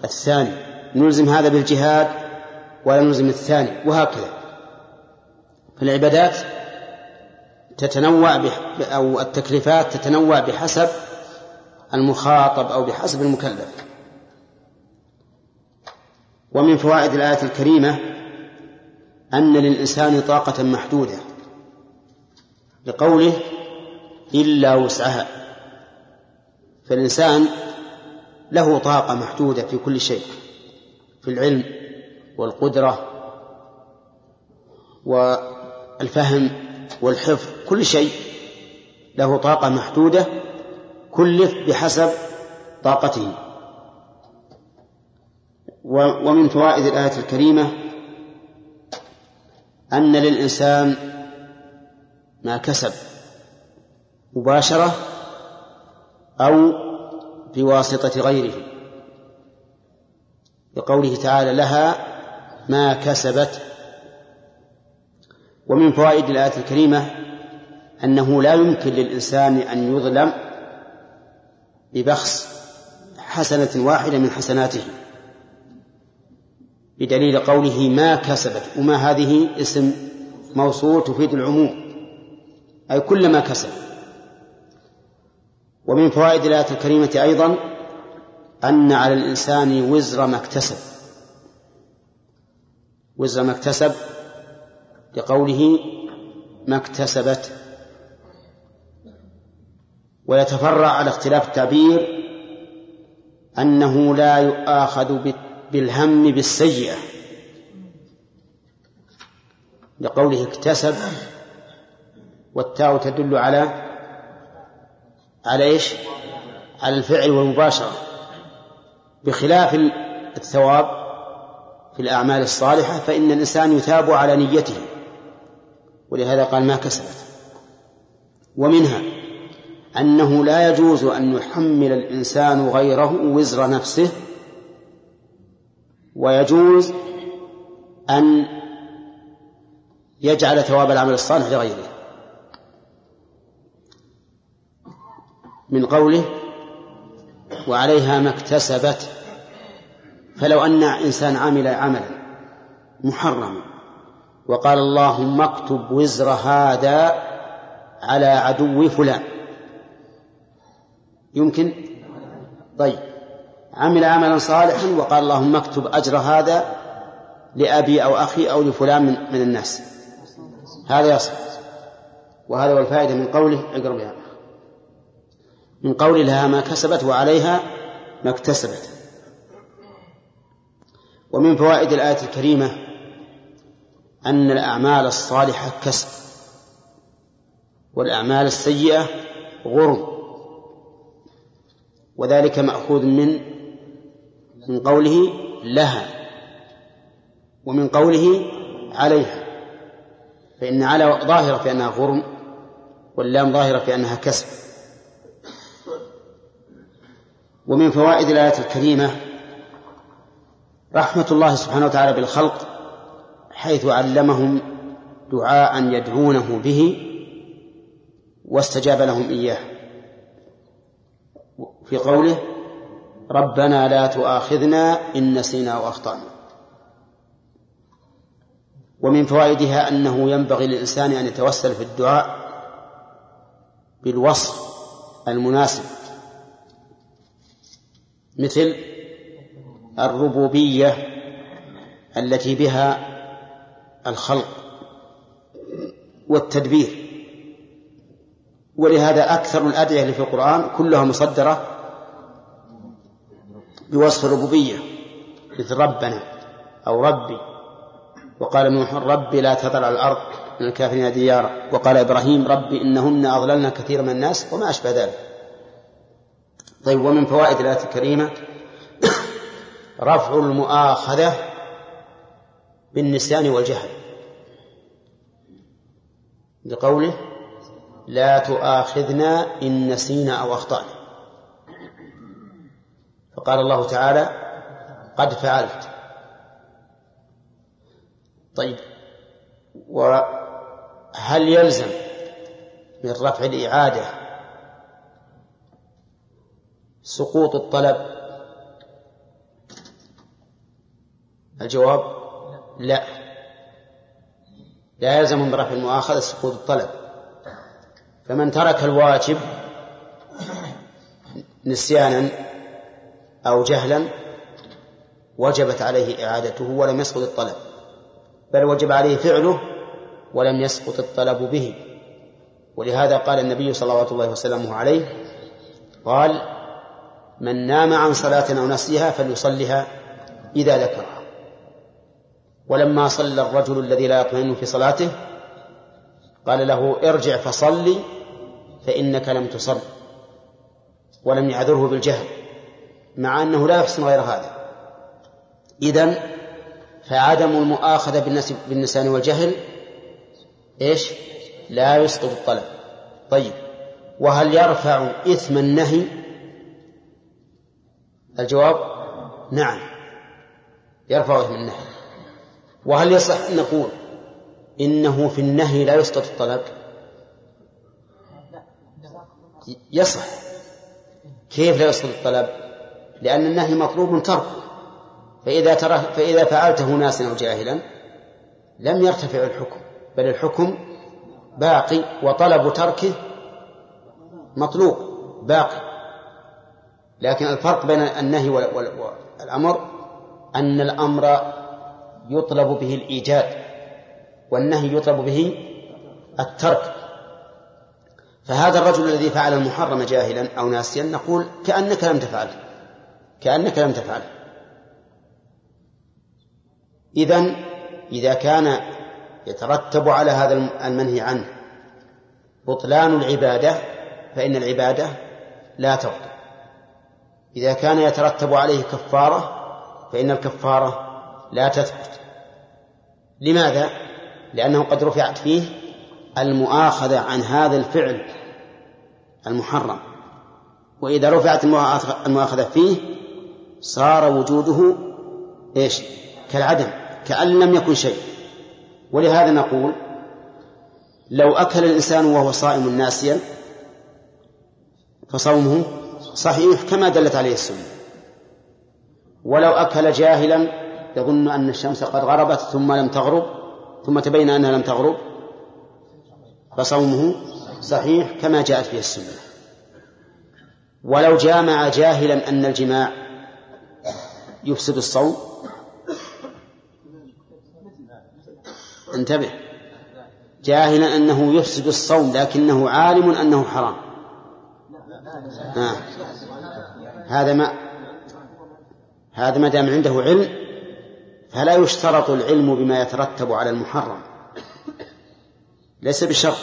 الثاني. نلزم هذا بالجهاد ولا نلزم الثاني وهكذا. فالعبادات تتنوع بح... أو التكليفات تتنوع بحسب المخاطب أو بحسب المكلف. ومن فوائد الآية الكريمة أن للإنسان طاقة محدودة لقوله إلا وسعها. فالإنسان له طاقة محدودة في كل شيء في العلم والقدرة والفهم والحفظ كل شيء له طاقة محدودة كلف بحسب طاقته. ومن فوائد الآية الكريمة أن للإنسان ما كسب مباشرة أو بواسطة غيره. بقوله تعالى لها ما كسبت ومن فوائد الآية الكريمة أنه لا يمكن للإنسان أن يظلم ببخس حسنة واحدة من حسناته بدليل قوله ما كسبت وما هذه اسم موصول تفيد العموم أي كل ما كسب. ومن فوائد الآية الكريمة أيضا أن على الإنسان وزر ما اكتسب. وزر ما اكتسب لقوله ما اكتسبت. ويتفرع على اختلاف التعبير أنه لا يؤاخذ بالهم بالسيئة. لقوله اكتسب والتاء تدل على على إيش؟ على الفعل والمباشرة. بخلاف الثواب في الأعمال الصالحة فإن الإنسان يثاب على نيته. ولهذا قال ما كسبت. ومنها أنه لا يجوز أن يحمل الإنسان غيره وزر نفسه ويجوز أن يجعل ثواب العمل الصالح لغيره. من قوله وعليها ما اكتسبت فلو أن إنسان عمل عملا محرما وقال اللهم اكتب وزر هذا على عدو فلان. يمكن؟ طيب. عمل عملا صالحا وقال اللهم اكتب أجر هذا لأبي أو أخي أو لفلان من, من الناس. هذا يصح. وهذا هو الفائدة من قوله اقرب يا من قول لها ما كسبت وعليها ما اكتسبت. ومن فوائد الآية الكريمة أن الأعمال الصالحة كسب والأعمال السيئة غرم وذلك مأخوذ من من قوله لها ومن قوله عليها فإن على ظاهرة في أنها غرم واللام ظاهرة في أنها كسب. ومن فوائد الآية الكريمة رحمة الله سبحانه وتعالى بالخلق حيث علمهم دعاء يدعونه به واستجاب لهم إياه. في قوله ربنا لا تؤاخذنا إن نسينا وأخطأنا ومن فوائدها أنه ينبغي للإنسان أن يتوسل في الدعاء بالوصف المناسب مثل الربوبية التي بها الخلق والتدبير. ولهذا أكثر الأدعية اللي في القرآن كلها مصدرة بوصف الربوبية مثل ربنا أو ربي. وقال نوح ربي لا تذر على الأرض من الكافرين ديارا. وقال إبراهيم ربي إنهن أضللن كثيرا من الناس وما أشبه ذلك. طيب ومن فوائد الآية الكريمة؟ <coughs> رفع المؤاخذة بالنسيان والجهل. لقوله لا تؤاخذنا إن نسينا أو أخطأنا. فقال الله تعالى قد فعلت. طيب وهل يلزم من رفع الإعادة سقوط الطلب؟ الجواب لا. لا يلزم من رفع المؤاخذة سقوط الطلب. فمن ترك الواجب نسيانا أو جهلا وجبت عليه إعادته ولم يسقط الطلب بل وجب عليه فعله ولم يسقط الطلب به. ولهذا قال النبي صلوات الله وسلامه عليه قال من نام عن صلاة أو نسيها فليصلها إذا ذكرها ولما صلى الرجل الذي لا يطمئن في صلاته قال له ارجع فصلي فإنك لم تصل ولم يعذره بالجهل مع أنه لا يحسن غير هذا. إذن فعدم المؤاخذة بالنسيان والجهل إيش؟ لا يسقط الطلب. طيب وهل يرفع إثم النهي؟ الجواب نعم يرفع إثم النهي. وهل يصح أن نقول إنه في النهي لا يسقط الطلب يصح. كيف لا يسقط الطلب لأن النهي مطلوب تركه فإذا ترى فإذا فعلته ناسا أو جاهلا لم يرتفع الحكم بل الحكم باقي وطلب تركه مطلوب باقي. لكن الفرق بين النهي والأمر أن الأمر يطلب به الإيجاد والنهي يطلب به الترك. فهذا الرجل الذي فعل المحرم جاهلا أو ناسيا نقول كأنك لم تفعله كأنك لم تفعله إذن إذا كان يترتب على هذا المنهي عنه بطلان العبادة فإن العبادة لا تبطل. إذا كان يترتب عليه كفارة فإن الكفارة لا تثبت. لماذا؟ لأنه قد رفعت فيه المؤاخذة عن هذا الفعل المحرم وإذا رفعت المؤاخذة فيه صار وجوده إيش؟ كالعدم كأن لم يكن شيء ولهذا نقول لو أكل الإنسان وهو صائم ناسيا فصومه صحيح كما دلت عليه السنة ولو أكل جاهلا يظن أن الشمس قد غربت ثم لم تغرب ثم تبين أنها لم تغرب. فصومه صحيح كما جاءت به السنة. ولو جامع جاهلا أن الجماع يفسد الصوم. انتبه. جاهلا أنه يفسد الصوم لكنه عالم أنه حرام. آه. هذا ما هذا ما دام عنده علم فلا يشترط العلم بما يترتب على المحرم. ليس بشرط.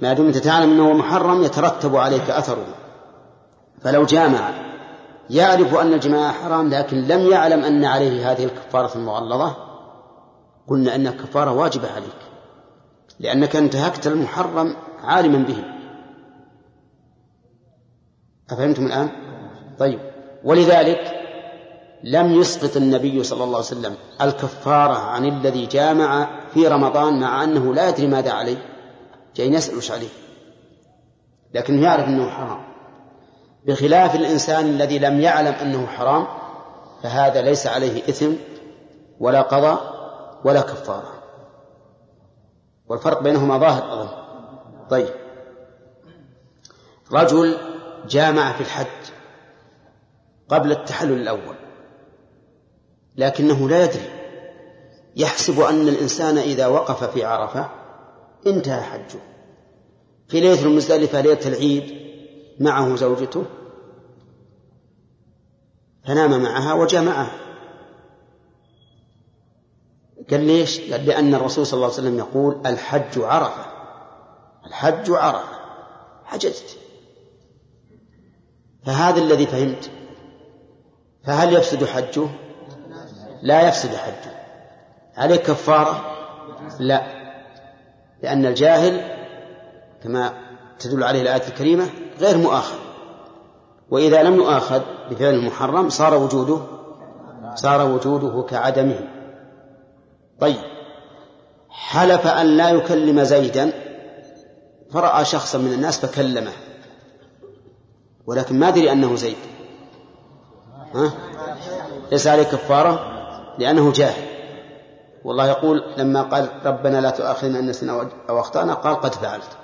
ما دمت تعلم أنه محرم يترتب عليك أثره. فلو جامع يعرف أن الجماع حرام لكن لم يعلم أن عليه هذه الكفارة المغلظة قلنا أن الكفارة واجبة عليك. لأنك انتهكت المحرم عالما به. أفهمتم الآن؟ طيب. ولذلك لم يسقط النبي صلى الله عليه وسلم الكفارة عن الذي جامع في رمضان مع أنه لا يدري ماذا عليه. جاي يسأل وش عليه. لكنه يعرف أنه حرام. بخلاف الإنسان الذي لم يعلم أنه حرام فهذا ليس عليه إثم ولا قضاء ولا كفارة. والفرق بينهما ظاهر أظن. طيب. رجل جامع في الحج قبل التحلل الأول. لكنه لا يدري. يحسب أن الإنسان إذا وقف في عرفة انتهى حجه. في ليلة المزدلفة ليلة العيد معه زوجته فنام معها وجمعها. قال ليش؟ قال لأن الرسول صلى الله عليه وسلم يقول الحج عرفة. الحج عرفة. حججت. فهذا الذي فهمت فهل يفسد حجه؟ لا يفسد حجه عليه كفارة؟ لا. لأن الجاهل كما تدل عليه الآية الكريمة غير مؤاخذ. وإذا لم يؤاخذ بفعل المحرم صار وجوده صار وجوده كعدمه. طيب. حلف أن لا يكلم زيدا فرأى شخصا من الناس فكلمه. ولكن ما أدري أنه زيد. ها؟ ليس عليه كفارة؟ لأنه جاهل. والله يقول لما قال ربنا لا تؤاخذنا إن نسينا أو أخطأنا قال قد فعلت.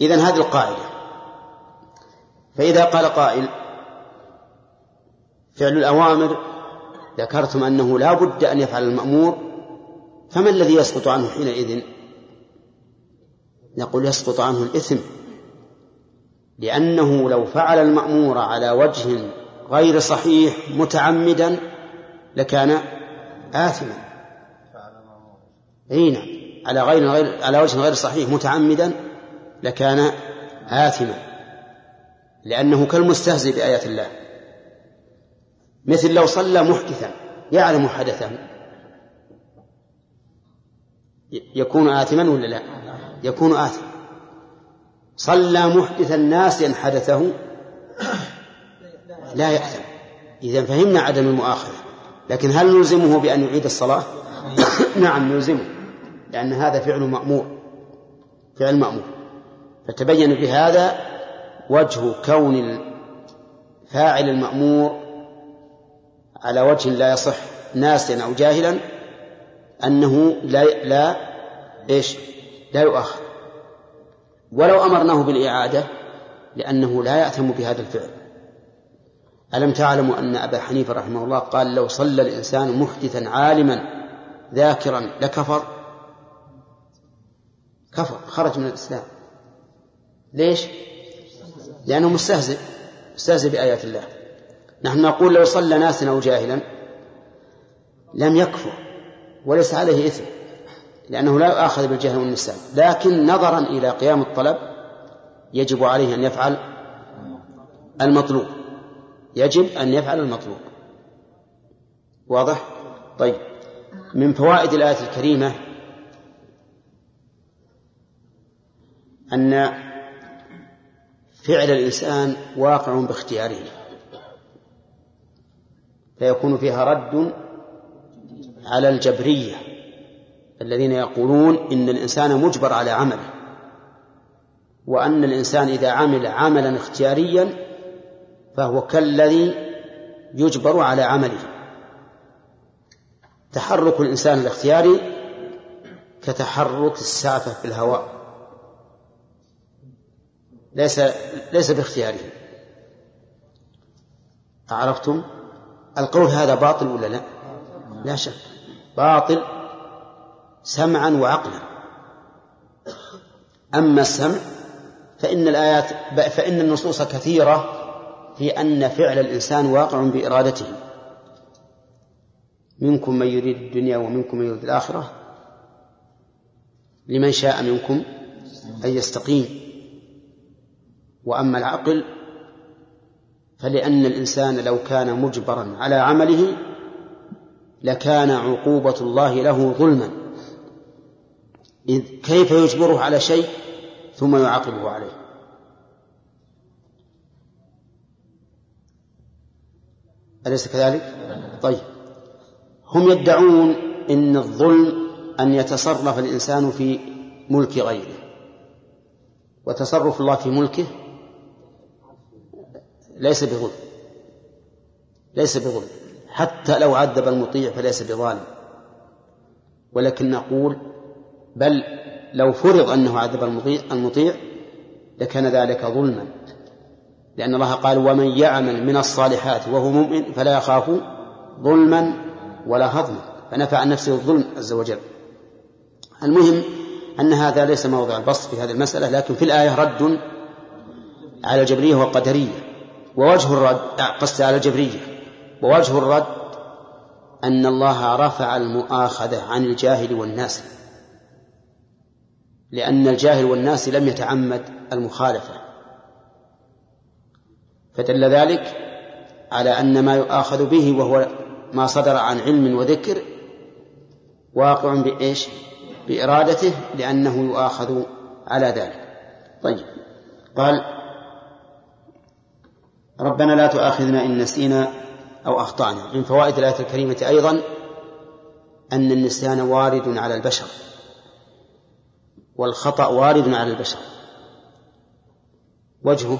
إذن هذه القاعدة. فإذا قال قائل فعل الأوامر ذكرتم أنه لا بد أن يفعل المأمور فما الذي يسقط عنه حينئذ؟ نقول يسقط عنه الإثم. لأنه لو فعل المأمور على وجه غير صحيح متعمدا لكان آثما. أي نعم. على غير غير على وجه غير صحيح متعمدا لكان آثما. لأنه كالمستهزئ بآيات الله. مثل لو صلى محدثا يعلم حدثا يكون آثما ولا لا؟ يكون آثما. صلى محدثا ناسيا حدثه لا يأثم. إذا فهمنا عدم المؤاخذة. لكن هل نلزمه بأن يعيد الصلاة؟ <coughs> نعم نلزمه لأن هذا فعل مأمور فعل مأمور. فتبين بهذا وجه كون فاعل المأمور على وجه لا يصح ناسيا أو جاهلا أنه لا لا إيش؟ لا يؤخر ولو أمرناه بالإعادة لأنه لا يأثم بهذا الفعل. ألم تعلموا أن أبا حنيفة رحمه الله قال لو صلى الإنسان محدثا عالما ذاكرا لكفر؟ كفر خرج من الإسلام. ليش؟ لأنه مستهزئ مستهزئ بآيات الله. نحن نقول لو صلى ناسا أو جاهلا لم يكفر وليس عليه إثم لأنه لا يؤاخذ بالجهل والنسيان لكن نظرا إلى قيام الطلب يجب عليه أن يفعل المطلوب. يجب أن يفعل المطلوب. واضح؟ طيب. من فوائد الآية الكريمة أن فعل الإنسان واقع باختياره. فيكون فيها رد على الجبرية الذين يقولون إن الإنسان مجبر على عمله وأن الإنسان إذا عمل عملا اختياريا فهو كالذي يجبر على عمله. تحرك الإنسان الاختياري كتحرك السافة في الهواء. ليس ليس باختياره. عرفتم القول هذا باطل ولا لا؟ لا شك. باطل سمعا وعقلا. أما السمع فإن الآيات فإن النصوص كثيرة في أن فعل الإنسان واقع بإرادته. منكم من يريد الدنيا ومنكم من يريد الآخرة. لمن شاء منكم أن يستقيم. وأما العقل فلأن الإنسان لو كان مجبرا على عمله لكان عقوبة الله له ظلما. إذ كيف يجبره على شيء ثم يعاقبه عليه؟ أليس كذلك؟ طيب. هم يدعون إن الظلم أن يتصرف الإنسان في ملك غيره. وتصرف الله في ملكه ليس بظلم. ليس بظلم. حتى لو عذب المطيع فليس بظالم. ولكن نقول بل لو فرض أنه عذب المطيع, المطيع لكان ذلك ظلما. لأن الله قال ومن يعمل من الصالحات وهو مؤمن فلا يخاف ظلما ولا هضما فنفع عن نفسه الظلم عز وجل. المهم أن هذا ليس موضع البسط في هذه المسألة لكن في الآية رد على الجبرية والقدرية ووجه الرد قصد على الجبرية ووجه الرد أن الله رفع المؤاخذة عن الجاهل والناس لأن الجاهل والناس لم يتعمد المخالفة. فدل ذلك على أن ما يؤاخذ به وهو ما صدر عن علم وذكر واقع بإيش؟ بإرادته لأنه يؤاخذ على ذلك. طيب. قال ربنا لا تؤاخذنا إن نسينا أو أخطأنا. من فوائد الآية الكريمة أيضا أن النسيان وارد على البشر. والخطأ وارد على البشر. وجهه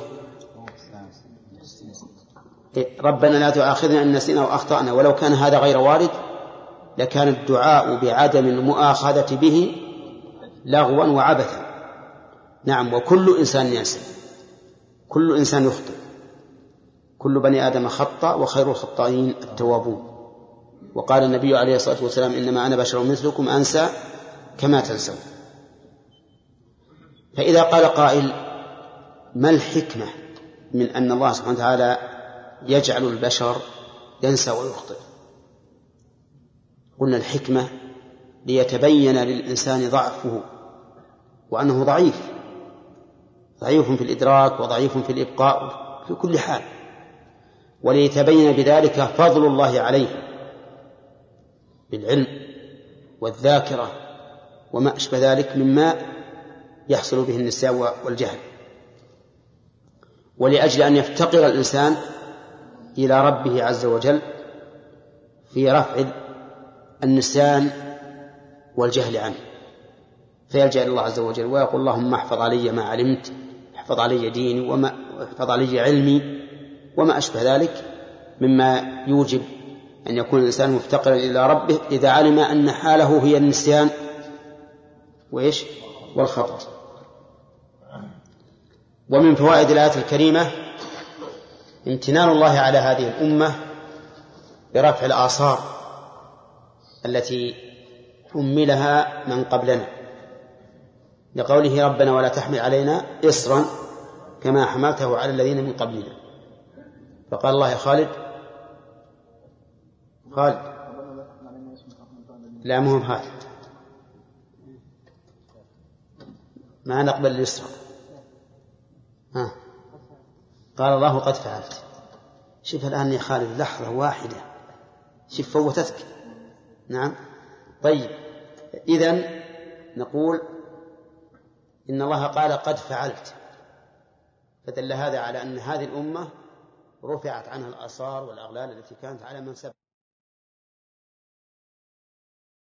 ربنا لا تؤاخذنا إن نسينا أو أخطأنا. ولو كان هذا غير وارد لكان الدعاء بعدم المؤاخذة به لغوا وعبثا. نعم وكل إنسان ينسى. كل إنسان يخطئ. كل بني آدم خطأ وخير الخطائين التوابون. وقال النبي عليه الصلاة والسلام إنما أنا بشر مثلكم أنسى كما تنسون. فإذا قال قائل ما الحكمة من أن الله سبحانه وتعالى يجعل البشر ينسى ويخطئ. قلنا الحكمة ليتبين للإنسان ضعفه وأنه ضعيف. ضعيف في الإدراك وضعيف في الإبقاء في كل حال. وليتبين بذلك فضل الله عليه بالعلم والذاكرة وما أشبه ذلك مما يحصل به النسيان والجهل. ولأجل أن يفتقر الإنسان إلى ربه عز وجل في رفع النسيان والجهل عنه. فيلجأ إلى الله عز وجل ويقول اللهم احفظ علي ما علمت احفظ علي ديني وما احفظ علي علمي وما أشبه ذلك مما يوجب أن يكون الإنسان مفتقرا إلى ربه إذا علم أن حاله هي النسيان وإيش؟ والخطأ ومن فوائد الآية الكريمة امتنان الله على هذه الأمة برفع الآثار التي حملها من قبلنا. لقوله ربنا ولا تحمل علينا إصرا كما حملته على الذين من قبلنا. فقال الله يا خالد خالد لا مهم هذا. ما نقبل اليسرى ها. قال الله قد فعلت. شوف الآن يا خالد لحظة واحدة. شوف فوتتك. نعم. طيب. إذا نقول إن الله قال قد فعلت. فدل هذا على أن هذه الأمة رفعت عنها الآثار والأغلال التي كانت على من سبق.